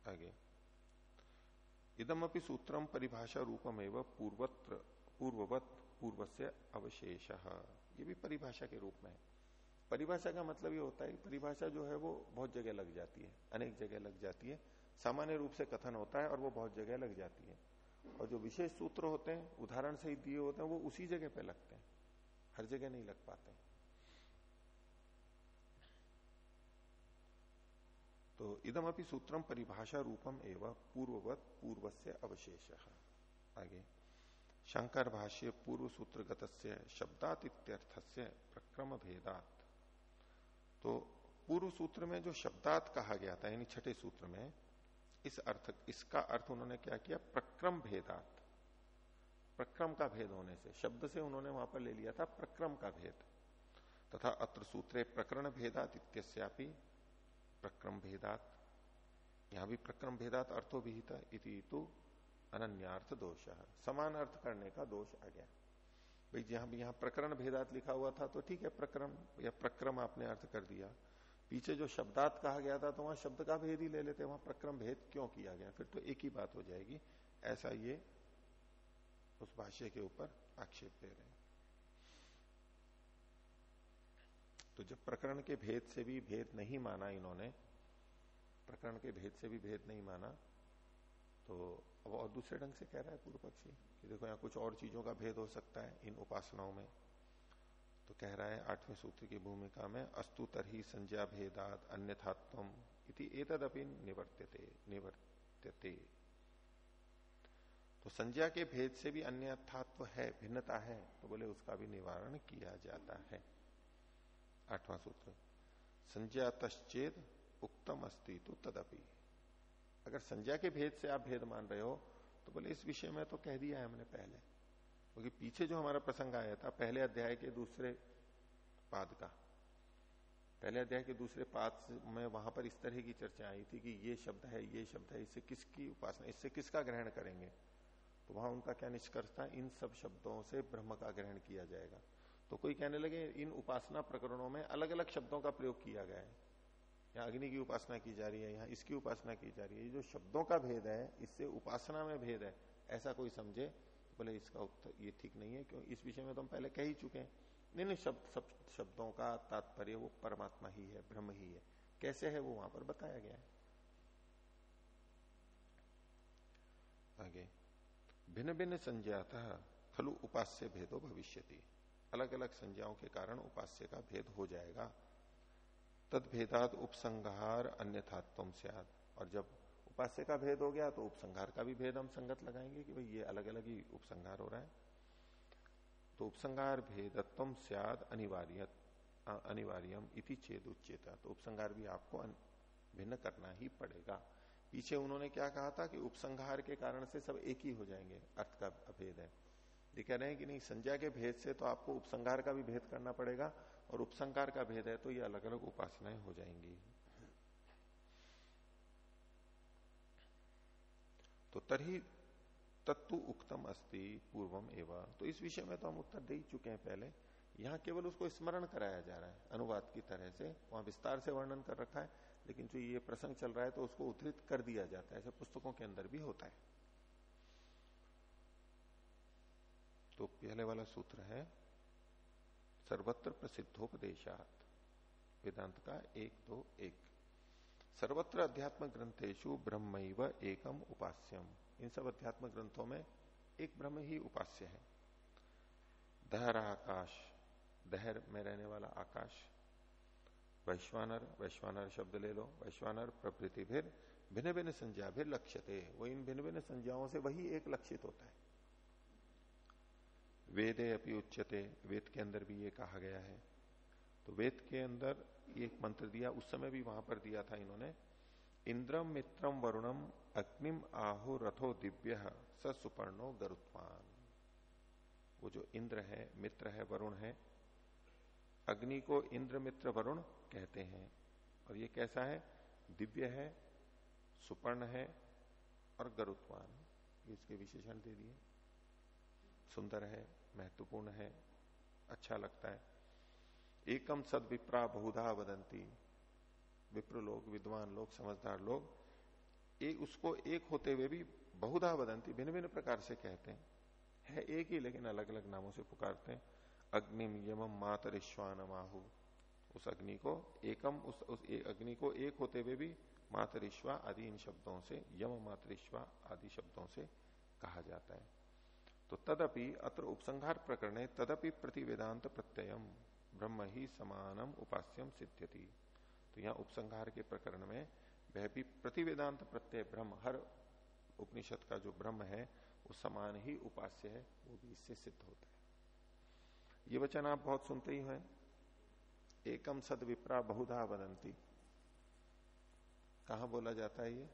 [SPEAKER 1] आगे। इदम अपनी सूत्रम परिभाषा रूपम एवं पूर्वत्र पूर्ववत पूर्व से अवशेष। ये भी परिभाषा के रूप में है। परिभाषा का मतलब ये होता है परिभाषा जो है वो बहुत जगह लग जाती है, अनेक जगह लग जाती है। सामान्य रूप से कथन होता है और वो बहुत जगह लग जाती है। और जो विशेष सूत्र होते हैं, उदाहरण से ही दिए होते हैं, वो उसी जगह पे लगते हैं। हर जगह नहीं लग पाते। तो इदम अपनी सूत्रम परिभाषा रूपम एवं पूर्ववत पूर्व से अवशेष। आगे। शंकर भाष्य पूर्व सूत्रगत शब्दात प्रक्रम भेदात तो पूर्व सूत्र में जो शब्दात कहा गया था, यानी छठे सूत्र में, इस अर्थ, इसका अर्थ उन्होंने क्या किया? प्रक्रम भेदात प्रक्रम का भेद होने से, शब्द से उन्होंने वहाँ पर ले लिया था प्रक्रम का भेद। तथा अत्र सूत्रे प्रकरण भेदात इत्यस्यापि प्रक्रम भेदात यहाँ भी प्रक्रम भेदात अर्थो विहित इति तो अनन्यार्थ दोष समान अर्थ करने का दोष आ गया। भाई, जहाँ यहाँ प्रकरण भेदात लिखा हुआ था तो ठीक है प्रक्रम या प्रक्रम आपने अर्थ कर दिया। पीछे जो शब्दात कहा गया था तो वहाँ शब्द का भेद ही ले लेते, वहाँ प्रक्रम भेद क्यों किया गया? फिर तो एक ही बात हो जाएगी। ऐसा ये उस भाष्य के ऊपर आक्षेप दे रहे हैं। तो जब प्रकरण के भेद से भी भेद नहीं माना इन्होंने, प्रकरण के भेद से भी भेद नहीं माना तो अब और दूसरे ढंग से कह रहा है पूर्व पक्षी कि देखो यहाँ कुछ और चीज़ों का भेद हो सकता है इन उपासनाओं में। तो कह रहा है, आठवें सूत्र की भूमिका में, अस्तु तरही संज्ञा भेदात अन्यथात्व इति एतदपि निवर्त्यते निवर्त्यते। तो संज्ञा के भेद से भी अन्यथात्व है, भिन्नता है तो बोले उसका भी निवारण किया जाता है। आठवां सूत्र संज्ञा तश्चेद उक्तम अस्ति तो तदपि। अगर संज्ञा के भेद से आप भेद मान रहे हो तो बोले, इस विषय में तो कह दिया है हमने पहले। क्योंकि पीछे जो हमारा प्रसंग आया था, पहले अध्याय के दूसरे पाद का, पहले अध्याय के दूसरे पाद में वहाँ पर इस तरह की चर्चा आई थी कि ये शब्द है, ये शब्द है, इससे किसकी उपासना, इससे किसका ग्रहण करेंगे? तो वहाँ उनका क्या निष्कर्ष था? इन सब शब्दों से ब्रह्म का ग्रहण किया जाएगा। तो कोई कहने लगे, इन उपासना प्रकरणों में अलग अलग शब्दों का प्रयोग किया गया है। यहाँ अग्नि की उपासना की जा रही है, यहाँ इसकी उपासना की जा रही है। ये जो शब्दों का भेद है, इससे उपासना में भेद है, ऐसा कोई समझे, बोले इसका उत्तर ये ठीक नहीं है, क्यों? इस विषय में तो हम पहले कह ही चुके हैं। नहीं नहीं, शब्द, सब शब्दों का तात्पर्य वो परमात्मा ही है, ब्रह्म ही है। कैसे है वो वहाँ पर बताया गया है। आगे भिन्न भिन्न संज्ञाता, खलु उपास्य भेदो भविष्यति। अलग अलग संज्ञाओं के कारण उपास्य का भेद हो जाएगा। तद भेदात उपसंहार अन्यथात्व से और जब उपास्य का भेद हो गया तो उपसंहार का भी भेद हम संगत लगाएँगे कि भाई ये अलग अलग ही उपसंहार हो रहा है। तो उपसंहार भेदत्व सियाद अनिवार्य अनिवार्यम इति चेद उच्चेता तो उपसंहार भी आपको भिन्न करना ही पड़ेगा। पीछे उन्होंने क्या कहा था कि उपसंहार के कारण से सब एक ही हो जाएँगे, अर्थ का अभेद है। ये कह रहे हैं कि नहीं, संज्ञा के भेद से तो आपको उपसंहार का भी भेद करना पड़ेगा। और उपसंहार का भेद है तो ये अलग अलग उपासनाएँ हो जाएँगी। तो तरही तत्व उक्तम अस्ति पूर्वम एवं। तो इस विषय में तो हम उत्तर दे ही चुके हैं पहले। यहाँ केवल उसको स्मरण कराया जा रहा है, अनुवाद की तरह से। वहाँ विस्तार से वर्णन कर रखा है, लेकिन जो ये प्रसंग चल रहा है तो उसको उद्धृत कर दिया जाता है। ऐसे पुस्तकों के अंदर भी होता है। तो पहले वाला सूत्र है सर्वत्र प्रसिद्धोपदेशात। वेदांत का एक दो एक। सर्वत्र अध्यात्म ग्रंथेशु ब्रह्म एकम उपास्यम। इन सब अध्यात्म ग्रंथों में एक ब्रह्म ही उपास्य है। दहर आकाश, दहर में रहने वाला आकाश। वैश्वानर वैश्वानर शब्द ले लो। वैश्वानर प्रभृति फिर भिन्न भिन्न संज्ञा भी लक्ष्यते वो इन भिन्न भिन्न संज्ञाओं से वही एक लक्षित होता है। वेदे अपनी उच्चते वेद के अंदर भी ये कहा गया है। तो वेद के अंदर एक मंत्र दिया, उस समय भी वहाँ पर दिया था इन्होंने, इंद्रम, मित्रम, वरुणम, अग्निम, आहु, रथो, दिव्य, स, सुपर्णो गरुत्मान वो जो इंद्र है, मित्र है, वरुण है, अग्नि को इंद्र, मित्र, वरुण कहते हैं। और ये कैसा है? दिव्य है, सुपर्ण है और गरुत्वान। इसके विशेषण दे दिए। सुंदर है महत्वपूर्ण है अच्छा लगता है। एकम सद विप्रा बहुधा वदंती। विप्र लोग विद्वान लोग समझदार लोग एक उसको एक होते हुए भी बहुधा वदंती भिन्न भिन्न प्रकार से कहते हैं। है एक ही लेकिन अलग अलग नामों से पुकारते हैं। अग्निम यमम मातरिश्वान माहू उस अग्नि को एकम उस, उस अग्नि को एक होते हुए भी मातरिश्वा आदि इन शब्दों से यम मातरिश्वा आदि शब्दों से कहा जाता है। तो तदपि अत्र उपसंहार प्रकरण तदपि प्रति वेदांत प्रत्ययम, ब्रह्म ही समानम उपास्यम सिद्ध्यति। तो यहाँ उपसंहार के प्रकरण में वह भी प्रति वेदांत प्रत्यय ब्रह्म, हर उपनिषद का जो ब्रह्म है, वो समान ही उपास्य है, वो भी इससे सिद्ध होता है। ये वचन आप बहुत सुनते ही हैं। एकम सद विप्रा बहुधा वदंती कहा बोला जाता है ये?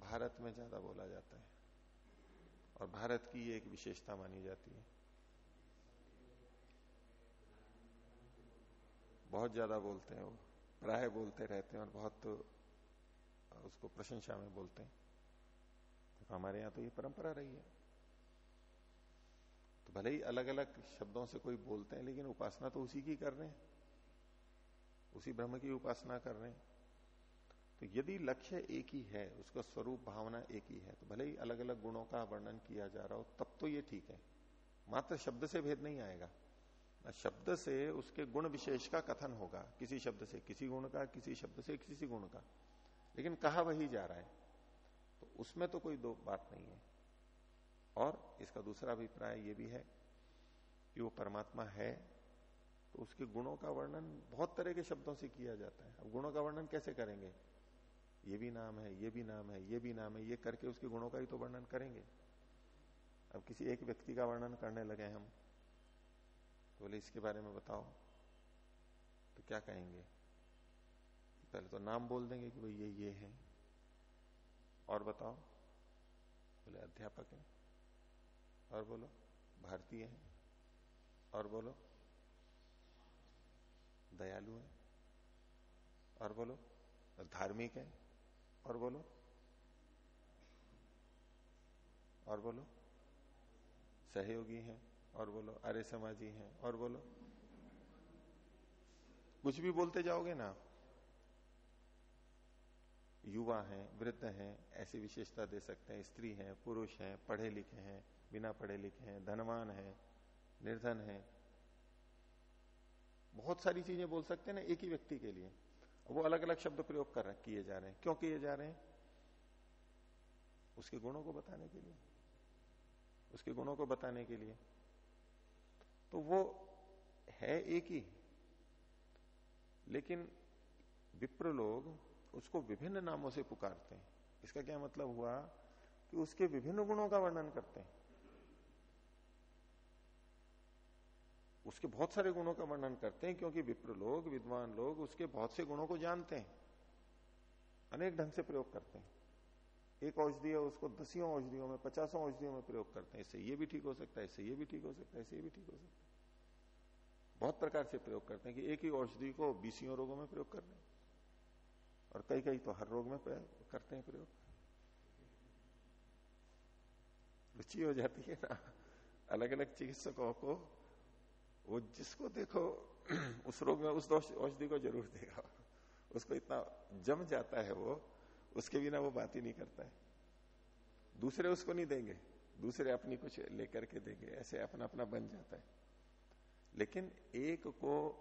[SPEAKER 1] भारत में ज़्यादा बोला जाता है। और भारत की एक विशेषता मानी जाती है। बहुत ज़्यादा बोलते हैं वो, प्राय बोलते रहते हैं और बहुत उसको प्रशंसा में बोलते हैं। तो हमारे यहाँ तो ये परंपरा रही है। तो भले ही अलग अलग शब्दों से कोई बोलते हैं, लेकिन उपासना तो उसी की कर रहे हैं। उसी ब्रह्म की उपासना कर रहे हैं। तो यदि लक्ष्य एक ही है, उसका स्वरूप, भावना एक ही है तो भले ही अलग अलग गुणों का वर्णन किया जा रहा हो, तब तो ये ठीक है। मात्र शब्द से भेद नहीं आएगा। शब्द से उसके गुण विशेष का कथन होगा, किसी शब्द से किसी गुण का, किसी शब्द से किसी गुण का। लेकिन कहा वही जा रहा है। तो उसमें तो कोई दो बात नहीं है। और इसका दूसरा अभिप्राय ये भी है कि वो परमात्मा है तो उसके गुणों का वर्णन बहुत तरह के शब्दों से किया जाता है। अब गुणों का वर्णन कैसे करेंगे? ये भी नाम है, ये भी नाम है, ये भी नाम है, ये करके उसके गुणों का ही तो वर्णन करेंगे। अब किसी एक व्यक्ति का वर्णन करने लगे हम तो बोले, इसके बारे में बताओ तो क्या कहेंगे? पहले तो नाम बोल देंगे कि भाई ये ये है। और बताओ, बोले, अध्यापक है। और बोलो, भारतीय है। और बोलो, दयालु है। और बोलो, धार्मिक है। और बोलो। और बोलो। सहयोगी हैं, और बोलो। अरे समाजी हैं, और बोलो। कुछ भी बोलते जाओगे ना, युवा हैं, वृद्ध हैं, ऐसी विशेषता दे सकते हैं। स्त्री हैं, पुरुष हैं, पढ़े लिखे हैं, बिना पढ़े लिखे हैं, धनवान हैं, निर्धन हैं। बहुत सारी चीज़ें बोल सकते हैं ना एक ही व्यक्ति के लिए। वो अलग अलग शब्द प्रयोग कर किए जा रहे हैं। क्यों किए जा रहे हैं? उसके गुणों को बताने के लिए। उसके गुणों को बताने के लिए। तो वो है एक ही। लेकिन विप्र लोग उसको विभिन्न नामों से पुकारते हैं। इसका क्या मतलब हुआ? कि उसके विभिन्न गुणों का वर्णन करते हैं। उसके बहुत सारे गुणों का वर्णन करते हैं, क्योंकि विप्र लोग, विद्वान लोग उसके बहुत से गुणों को जानते हैं। अनेक ढंग से प्रयोग करते हैं। एक औषधि है, उसको दसियों औषधियों में, पचासों औषधियों में प्रयोग करते हैं। इससे ये भी ठीक हो सकता है, इससे ये भी ठीक हो सकता है, इससे ये भी ठीक हो सकता है। बहुत प्रकार से प्रयोग करते हैं कि एक ही औषधि को बीसियों रोगों में प्रयोग कर रहे और कई कई तो हर रोग में करते हैं प्रयोग। रुचि हो जाती है ना? अलग अलग चिकित्सकों को वो जिसको देखो, *clears throat* उस रोग में उस औषधि को ज़रूर देगा उसको इतना जम जाता है वो, उसके बिना वो बात ही नहीं करता है। दूसरे उसको नहीं देंगे, दूसरे अपनी कुछ लेकर के देंगे, ऐसे अपना अपना बन जाता है। लेकिन एक को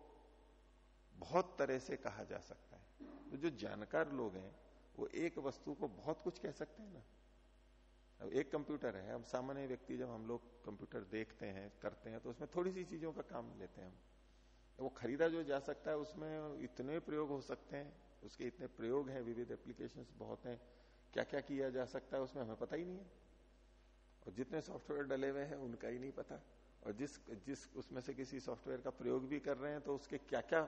[SPEAKER 1] बहुत तरह से कहा जा सकता है। तो जो जानकार लोग हैं, वो एक वस्तु को बहुत कुछ कह सकते हैं ना। एक कंप्यूटर है, अब सामान्य व्यक्ति जब हम लोग कंप्यूटर देखते हैं, करते हैं तो उसमें थोड़ी सी चीज़ों का काम लेते हैं हम। वो खरीदा जो जा सकता है, उसमें इतने प्रयोग हो सकते हैं, उसके इतने प्रयोग हैं, विविध एप्लीकेशंस बहुत हैं क्या क्या किया जा सकता है, उसमें हमें पता ही नहीं है। और जितने सॉफ्टवेयर डले हुए हैं, उनका ही नहीं पता। और जिस जिस उसमें से किसी सॉफ्टवेयर का प्रयोग भी कर रहे हैं तो उसके क्या क्या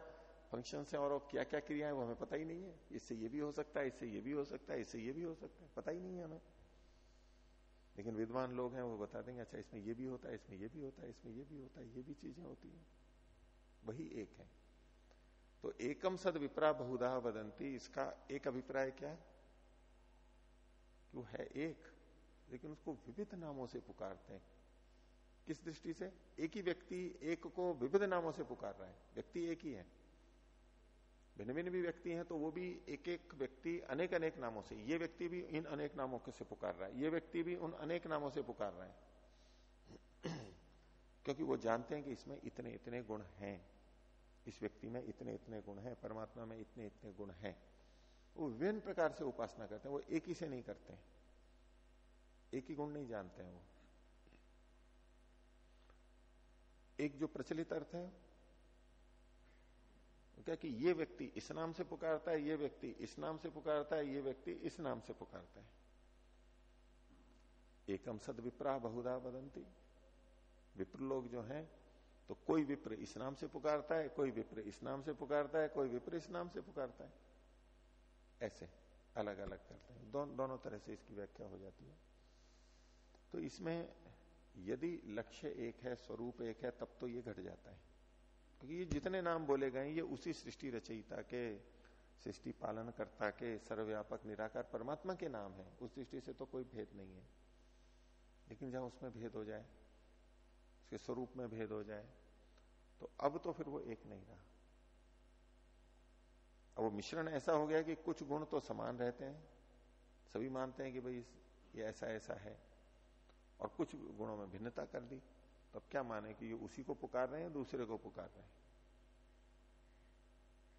[SPEAKER 1] फ़ंक्शन है और क्या क्या क्रिया है, वो हमें पता ही नहीं है। इससे ये भी हो सकता है, इससे ये भी हो सकता है, इससे ये भी हो सकता है, पता ही नहीं है हमें। लेकिन विद्वान लोग हैं, वो बता देंगे अच्छा इसमें ये भी होता है, इसमें ये भी होता है, इसमें ये भी होता है, ये भी चीज़ें होती है। वही एक है। तो एकम सद विप्रा बहुधा वदंती, इसका एक अभिप्राय क्या है? कि वो है एक, लेकिन उसको विविध नामों से पुकारते हैं। किस दृष्टि से? एक ही व्यक्ति एक को विविध नामों से पुकार रहा है। व्यक्ति एक ही है। भिन्न भिन्न भी व्यक्ति हैं तो वो भी एक एक व्यक्ति अनेक अनेक नामों से, ये व्यक्ति भी इन अनेक नामों से पुकार रहा है, ये व्यक्ति भी उन अनेक नामों से पुकार रहा है। *clears throat* क्योंकि वो जानते हैं कि इसमें इतने इतने गुण हैं, इस व्यक्ति में इतने इतने गुण हैं, परमात्मा में इतने इतने गुण हैं। वो विभिन्न प्रकार से उपासना करते हैं, वो एक ही से नहीं करते एक ही गुण नहीं जानते हैं वो। एक जो प्रचलित अर्थ है क्या कि ये व्यक्ति इस नाम से पुकारता है ये व्यक्ति इस नाम से पुकारता है ये व्यक्ति इस नाम से पुकारता है। एकम सद विप्रा बहुधा बदंती विप्र लोग जो हैं तो कोई विप्र इस नाम से पुकारता है कोई विप्र इस नाम से पुकारता है कोई विप्र इस नाम से पुकारता है। ऐसे अलग अलग करते हैं। दो, दोनों तरह से इसकी व्याख्या हो जाती है। तो इसमें यदि लक्ष्य एक है स्वरूप एक है तब तो ये घट जाता है। क्योंकि ये जितने नाम बोले गए ये उसी सृष्टि रचयिता के, सृष्टि पालन करता के, सर्वव्यापक, निराकार परमात्मा के नाम है। उस दृष्टि से तो कोई भेद नहीं है। लेकिन जहाँ उसमें भेद हो जाए, उसके स्वरूप में भेद हो जाए तो अब तो फिर वो एक नहीं रहा। अब वो मिश्रण ऐसा हो गया कि कुछ गुण तो समान रहते हैं। सभी मानते हैं कि भाई ये ऐसा ऐसा है। और कुछ गुणों में भिन्नता कर दी। तब क्या माने कि ये उसी को पुकार रहे हैं दूसरे को पुकार रहे हैं?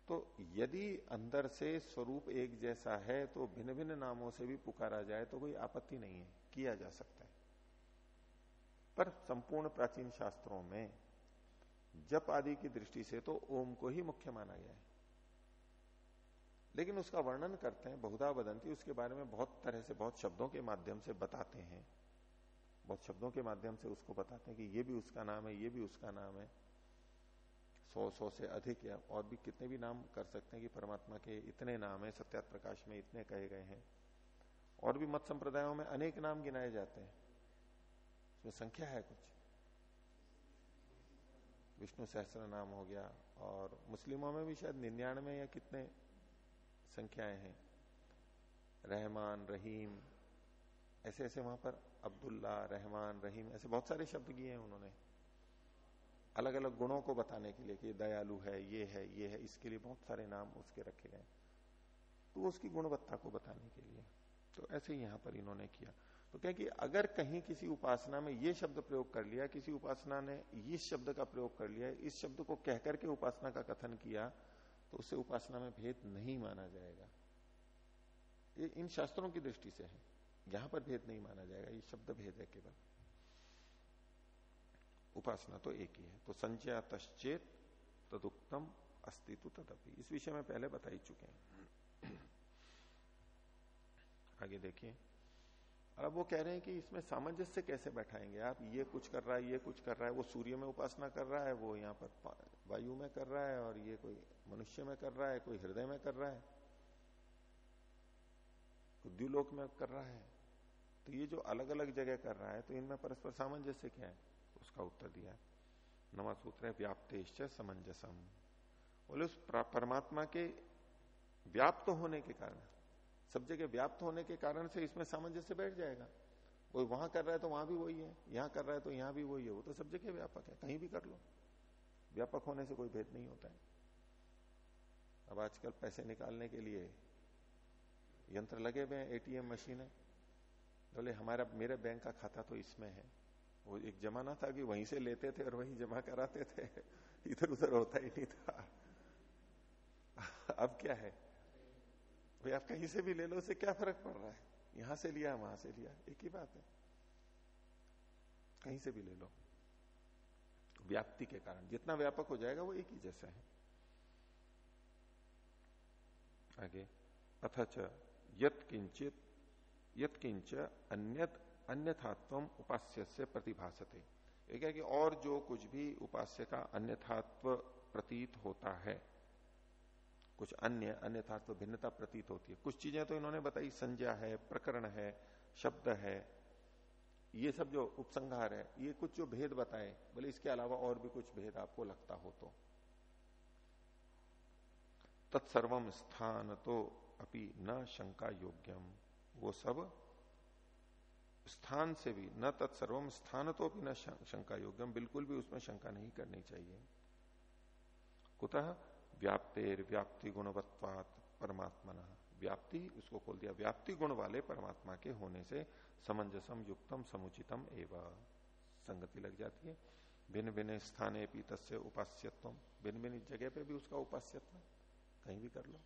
[SPEAKER 1] तो यदि अंदर से स्वरूप एक जैसा है तो भिन्न भिन्न नामों से भी पुकारा जाए तो कोई आपत्ति नहीं है, किया जा सकता है। पर संपूर्ण प्राचीन शास्त्रों में जप आदि की दृष्टि से तो ओम को ही मुख्य माना गया है। लेकिन उसका वर्णन करते हैं, बहुधा बदंती उसके बारे में बहुत तरह से, बहुत शब्दों के माध्यम से बताते हैं। बहुत शब्दों के माध्यम से उसको बताते हैं कि ये भी उसका नाम है, ये भी उसका नाम है। सौ सौ से अधिक या और भी कितने भी नाम कर सकते हैं कि परमात्मा के इतने नाम है, सत्यात प्रकाश में इतने कहे गए हैं। और भी मत संप्रदायों में अनेक नाम गिनाए जाते हैं। उसमें संख्या है कुछ। विष्णु सहस्त्र नाम हो गया और मुस्लिमों में भी शायद निन्यानवे या कितने संख्याएँ हैं। रहमान, रहीम ऐसे ऐसे वहाँ पर अब्दुल्ला रहमान, रहीम, ऐसे बहुत सारे शब्द किए हैं उन्होंने। अलग अलग गुणों को बताने के लिए कि दयालु है, ये है ये है, इसके लिए बहुत सारे नाम उसके रखे गए तो उसकी गुणवत्ता को बताने के लिए। तो ऐसे ही यहाँ पर इन्होंने किया। तो क्या कि अगर कहीं किसी उपासना में ये शब्द प्रयोग कर लिया, किसी उपासना ने इस शब्द का प्रयोग कर लिया, इस शब्द को कहकर के उपासना का कथन किया तो उससे उपासना में भेद नहीं माना जाएगा। ये इन शास्त्रों की दृष्टि से है। यहाँ पर भेद नहीं माना जाएगा, ये शब्द भेद है केवल। उपासना तो एक ही है। तो संचया तश्चेत तदुक्तम अस्तित्व तदपि। इस विषय में पहले बता ही चुके हैं। आगे देखिए। अब वो कह रहे हैं कि इसमें सामंजस्य कैसे बैठाएँगे? आप ये कुछ कर रहा है, ये कुछ कर रहा है, वो सूर्य में उपासना कर रहा है, वो यहाँ पर वायु में कर रहा है, और ये कोई मनुष्य में कर रहा है, कोई हृदय में कर रहा है। द्व्यूलोक में कर रहा है। तो ये जो अलग अलग जगह कर रहा है तो इनमें परस्पर सामंजस्य क्या है? उसका उत्तर दिया नवा सूत्र है व्याप्तेश्च समंजसम। बोले, उस परमात्मा के व्याप्त होने के कारण, सब जगह व्याप्त होने के कारण से इसमें सामंजस्य बैठ जाएगा। कोई वहाँ कर रहा है तो वहाँ भी वही है, यहाँ कर रहा है तो यहाँ भी वही है, वो तो सब जगह व्यापक है, कहीं भी कर लो। व्यापक होने से कोई भेद नहीं होता है। अब आजकल पैसे निकालने के लिए यंत्र लगे हुए हैं एटीएम मशीन। है बोले तो हमारा, मेरे बैंक का खाता तो इसमें है। वो एक जमाना था कि वहीं से लेते थे और वहीं जमा कराते थे। *laughs* इधर उधर होता ही नहीं था। *laughs* अब क्या है? भाई, आप कहीं से भी ले लो उसे क्या फ़र्क पड़ रहा है? यहाँ से लिया, वहाँ से लिया। एक ही बात है। कहीं से भी ले लो। व्याप्ति के कारण। जितना व्यापक हो जाएगा, वो एक ही जैसा है। आगे। अथच यत किंचित यत किंच अन्यत, अन्यथात्व उपास्य से प्रतिभासते। एक है कि और जो कुछ भी उपास्य का अन्यथात्व प्रतीत होता है, कुछ अन्य, अन्यथात्व भिन्नता प्रतीत होती है। कुछ चीज़ें तो इन्होंने बताई, संज्ञा है, प्रकरण है, शब्द है, ये सब जो उपसंहार है, ये कुछ जो भेद बताए बोले इसके अलावा और भी कुछ भेद आपको लगता हो तो। तत्सर्वम स्थान तो अपनी न शंका योग्यम वो सब स्थान से भी, न तत्सर्वम स्थान तो भी न शंका योग्यम बिल्कुल भी उसमें शंका नहीं करनी चाहिए। कुतः व्याप्तेर व्याप्ति गुणवत्वात परमात्मा व्याप्ति, उसको खोल दिया, व्याप्ति गुण वाले परमात्मा के होने से समंजसम, युक्तम, समुचितम एवं। संगति लग जाती है। भिन्न भिन्न स्थाने भी तस्य उपास्यत्व। भिन्न भिन्न जगह पे भी उसका उपास्यत्व। कहीं भी कर लो।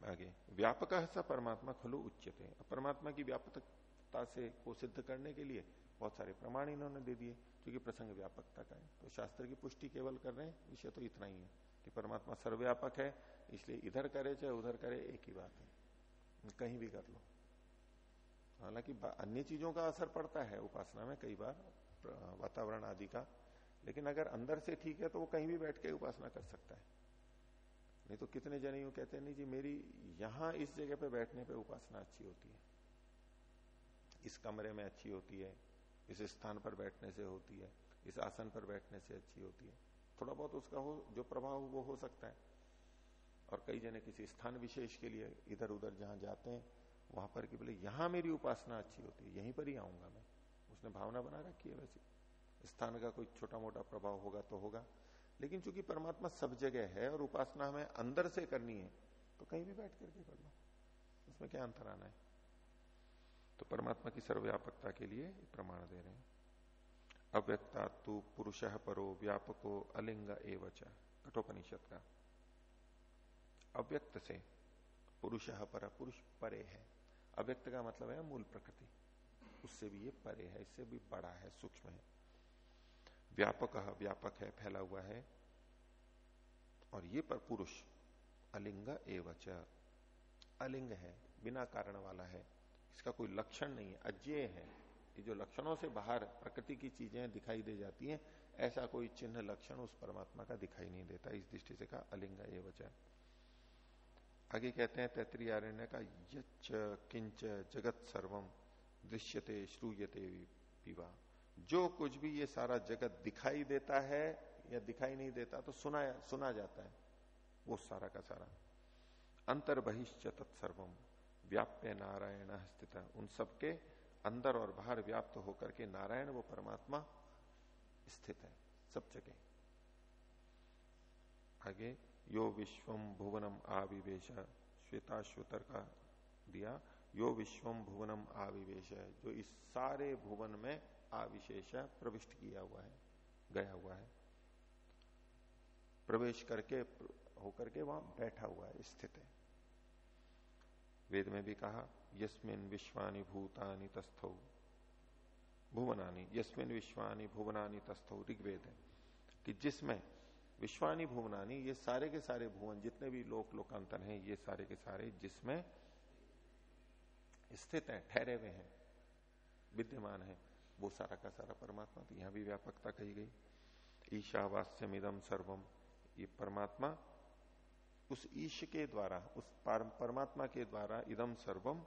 [SPEAKER 1] आगे। व्यापक सा परमात्मा खलु उच्चते परमात्मा की व्यापकता से को सिद्ध करने के लिए बहुत सारे प्रमाण इन्होंने दे दिए, क्योंकि प्रसंग व्यापकता का है। तो शास्त्र की पुष्टि केवल कर रहे हैं, विषय तो इतना ही है कि परमात्मा सर्वव्यापक है, इसलिए इधर करे चाहे उधर करे, एक ही बात है। कहीं भी कर लो। हालाँकि अन्य चीज़ों का असर पड़ता है, उपासना में कई बार वातावरण आदि का। लेकिन अगर अंदर से ठीक है तो वो कहीं भी बैठ के उपासना कर सकता है। नहीं तो कितने जने यूँ कहते हैं, नहीं जी, मेरी यहाँ इस जगह पे बैठने पे उपासना अच्छी होती है। इस कमरे में अच्छी होती है, इस स्थान पर बैठने से होती है, इस आसन पर बैठने से अच्छी होती है। थोड़ा बहुत उसका हो, जो प्रभाव वो हो सकता है। और कई जने किसी स्थान विशेष के लिए इधर उधर जहाँ जाते हैं, वहाँ पर कि बोले, यहाँ मेरी उपासना अच्छी होती है, यहीं पर ही आऊँगा मैं। उसने भावना बना रखी है वैसे। स्थान का कोई छोटा मोटा प्रभाव होगा तो होगा। लेकिन चूँकि परमात्मा सब जगह है और उपासना हमें अंदर से करनी है तो कहीं भी बैठ करके कर लो। उसमें क्या अंतर आना है? तो परमात्मा की सर्वव्यापकता के लिए प्रमाण दे रहे हैं। अव्यक्ता तु पुरुष परो व्यापको अलिंग एवच, कठोपनिषद का। अव्यक्त से पुरुष पर, पुरुष परे है। अव्यक्त का मतलब है मूल प्रकृति। उससे भी ये परे है, इससे भी बड़ा है, सूक्ष्म है। व्यापक व्यापक है, फैला हुआ है। और ये पर पुरुष अलिंग एवच। अलिंग है, बिना कारण वाला है। इसका कोई लक्षण नहीं है, अज्ञेय है। ये जो लक्षणों से बाहर प्रकृति की चीज़ें दिखाई दे जाती हैं, ऐसा कोई चिन्ह लक्षण उस परमात्मा का दिखाई नहीं देता, इस दृष्टि से कहा अलिंग एवच। आगे कहते हैं तैतरीय का यच्च किंच जगत सर्वम दृश्यते, श्रूयते पीवा जो कुछ भी ये सारा जगत दिखाई देता है या दिखाई नहीं देता तो सुना सुना जाता है वो सारा का सारा। अंतर बहिश्च तत्सर्वम व्याप्य नारायण स्थित। उन सबके अंदर और बाहर व्याप्त होकर के नारायण वो परमात्मा स्थित है, सब जगह। आगे, यो विश्वम भुवनम आविवेश, श्वेताश्वतर का दिया, यो विश्वम भुवनम आविवेश। जो इस सारे भुवन में आविशेष प्रविष्ट किया हुआ है, गया हुआ है। प्रवेश करके, होकर के वहाँ बैठा हुआ है, स्थित है। वेद में भी कहा, यस्मिन विश्वानी भूतानी तस्थो। भुवनानी, यस्मिन विश्वानी भुवनानी तस्थो, ऋग्वेद है। कि जिसमें विश्वानी भुवनानी, ये सारे के सारे भुवन, जितने भी लोक लोकांतर हैं, ये सारे के सारे जिसमें स्थित हैं, ठहरे हुए हैं, विद्यमान है वो सारा का सारा परमात्मा तो यहाँ भी व्यापकता कही गई। ईशावास्यम इदम सर्वम ये परमात्मा उस ईश के द्वारा, उस परमात्मा के द्वारा इदम सर्वम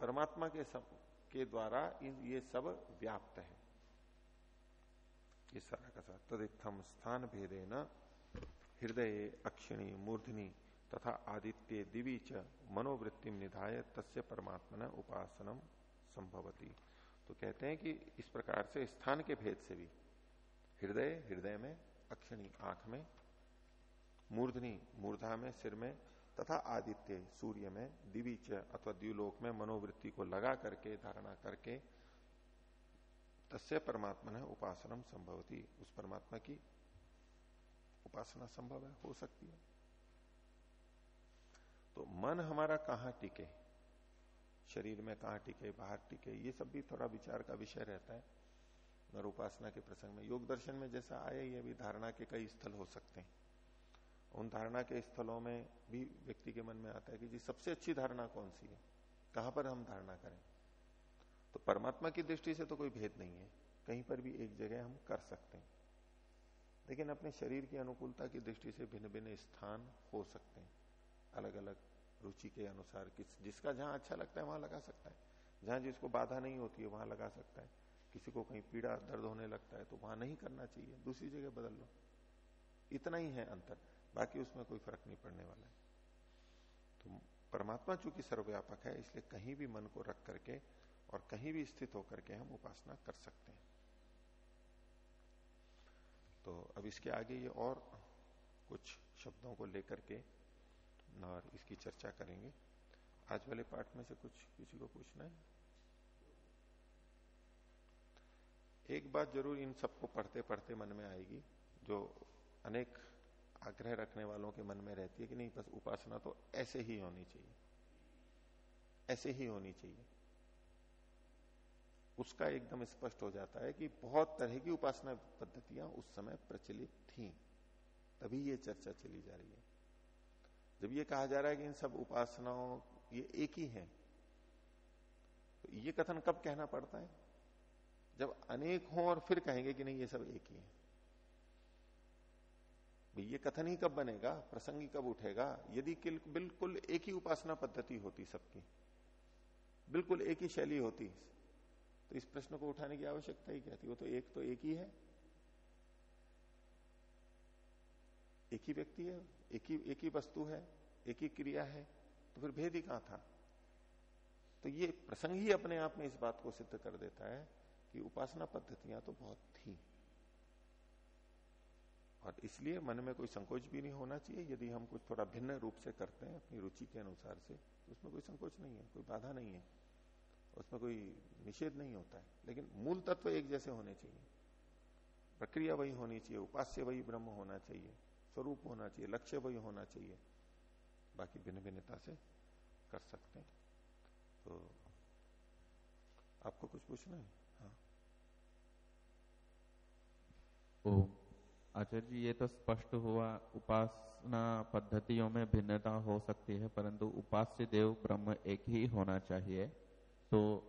[SPEAKER 1] परमात्मा के सब, के द्वारा ये सब व्याप्त है। ये सारा का सारा। तदित्थम स्थान भेदे न हृदय अक्षिणी मूर्धनी तथा आदित्य दिवी च मनोवृत्ति निधाय तस्य परमात्मा उपासनम संभवती। तो कहते हैं कि इस प्रकार से स्थान के भेद से भी, हृदय हृदय में, अक्षणी आँख में, मूर्धनी, मूर्धा में, सिर में, तथा आदित्य सूर्य में दिवीच अथवा द्व्यूलोक में मनोवृत्ति को लगा करके, धारणा करके, तस्य परमात्मा ने उपासनम संभवती। उस परमात्मा की उपासना संभव है, हो सकती है। तो मन हमारा कहाँ टिके? शरीर में कहाँ टिके? बाहर टिके? ये सब भी थोड़ा विचार का विषय रहता है। और उपासना के प्रसंग में, योग दर्शन में जैसा आया, ये भी धारणा के कई स्थल हो सकते हैं। उन धारणा के स्थलों में भी व्यक्ति के मन में आता है कि जी, सबसे अच्छी धारणा कौन सी है? कहाँ पर हम धारणा करें? तो परमात्मा की दृष्टि से तो कोई भेद नहीं है। कहीं पर भी एक जगह हम कर सकते हैं। लेकिन अपने शरीर की अनुकूलता की दृष्टि से भिन्न भिन्न स्थान हो सकते हैं। अलग अलग रुचि के अनुसार किस, जिसका जहाँ अच्छा लगता है, वहाँ लगा सकता है। जहाँ जिसको बाधा नहीं होती है, वहाँ लगा सकता है। किसी को कहीं पीड़ा, दर्द होने लगता है तो वहाँ नहीं करना चाहिए। दूसरी जगह बदल लो। इतना ही है अंतर। बाकी उसमें कोई फ़र्क नहीं पड़ने वाला है। तो परमात्मा चूँकि सर्वव्यापक है, इसलिए कहीं भी मन को रख करके और कहीं भी स्थित होकर के हम उपासना कर सकते हैं। तो अब इसके आगे ये और कुछ शब्दों को लेकर के और इसकी चर्चा करेंगे। आज वाले पाठ में से कुछ किसी को पूछना है? एक बात ज़रूर इन सबको पढ़ते पढ़ते मन में आएगी, जो अनेक आग्रह रखने वालों के मन में रहती है कि नहीं, बस उपासना तो ऐसे ही होनी चाहिए। ऐसे ही होनी चाहिए। उसका एकदम स्पष्ट हो जाता है कि बहुत तरह की उपासना पद्धतियाँ उस समय प्रचलित थी। तभी ये चर्चा चली जा रही है। जब ये कहा जा रहा है कि इन सब उपासनाओं ये एक ही है तो ये कथन कब कहना पड़ता है? जब अनेक हों और फिर कहेंगे कि नहीं, ये सब एक ही है। ये कथन ही कब बनेगा? प्रसंग ही कब उठेगा? यदि बिल्कुल एक ही उपासना पद्धति होती सबकी, बिल्कुल एक ही शैली होती तो इस प्रश्न को उठाने की आवश्यकता ही क्या थी? वो तो एक तो एक ही है। एक ही व्यक्ति है। एक ही एक ही वस्तु है, एक ही क्रिया है तो फिर भेद ही कहाँ था? तो ये प्रसंग ही अपने आप में इस बात को सिद्ध कर देता है कि उपासना पद्धतियाँ तो बहुत थी। और इसलिए मन में कोई संकोच भी नहीं होना चाहिए। यदि हम कुछ थोड़ा भिन्न रूप से करते हैं, अपनी रुचि के अनुसार से तो उसमें कोई संकोच नहीं है, कोई बाधा नहीं है। उसमें कोई निषेध नहीं होता है। लेकिन मूल तत्व एक जैसे होने चाहिए। प्रक्रिया वही होनी चाहिए, उपास्य वही ब्रह्म होना चाहिए। स्वरूप होना चाहिए, लक्ष्य वही होना चाहिए। बाकी भिन्न भिन्नता से कर सकते हैं। तो आपको कुछ पूछना है? हाँ।
[SPEAKER 3] आचार्य जी, ये तो स्पष्ट हुआ, उपासना पद्धतियों में भिन्नता हो सकती है, परंतु उपास्य देव ब्रह्म एक ही होना चाहिए। तो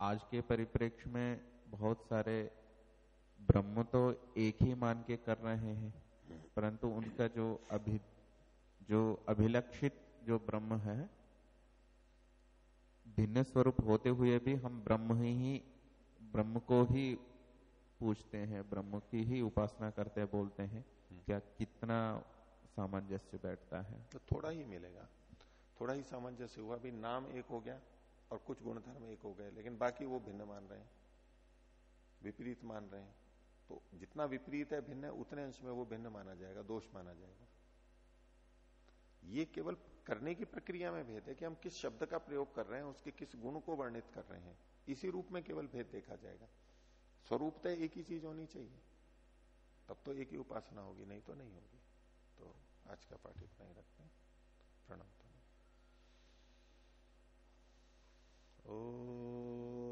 [SPEAKER 3] आज के परिप्रेक्ष्य में बहुत सारे ब्रह्म तो एक ही मान के कर रहे हैं। परंतु उनका जो अभि जो अभिलक्षित जो ब्रह्म है भिन्न स्वरूप होते हुए भी हम ब्रह्म ही ब्रह्म को ही पूछते हैं ब्रह्म की ही उपासना करते बोलते हैं हम्म। क्या कितना सामंजस्य बैठता है।
[SPEAKER 1] तो थोड़ा ही मिलेगा। थोड़ा ही सामंजस्य हुआ भी नाम एक हो गया और कुछ गुणधर्म एक हो गए लेकिन बाकी वो भिन्न मान रहे हैं विपरीत मान रहे हैं। तो जितना विपरीत है, भिन्न है, उतने अंश में वो भिन्न माना जाएगा, दोष माना जाएगा। ये केवल करने की प्रक्रिया में भेद है कि हम किस शब्द का प्रयोग कर रहे हैं, उसके किस गुण को वर्णित कर रहे हैं। इसी रूप में केवल भेद देखा जाएगा। स्वरूप तो एक ही चीज़ होनी चाहिए। तब तो एक ही उपासना होगी, नहीं तो नहीं होगी। तो आज का पाठ इतना ही रखते हैं। प्रणाम ओ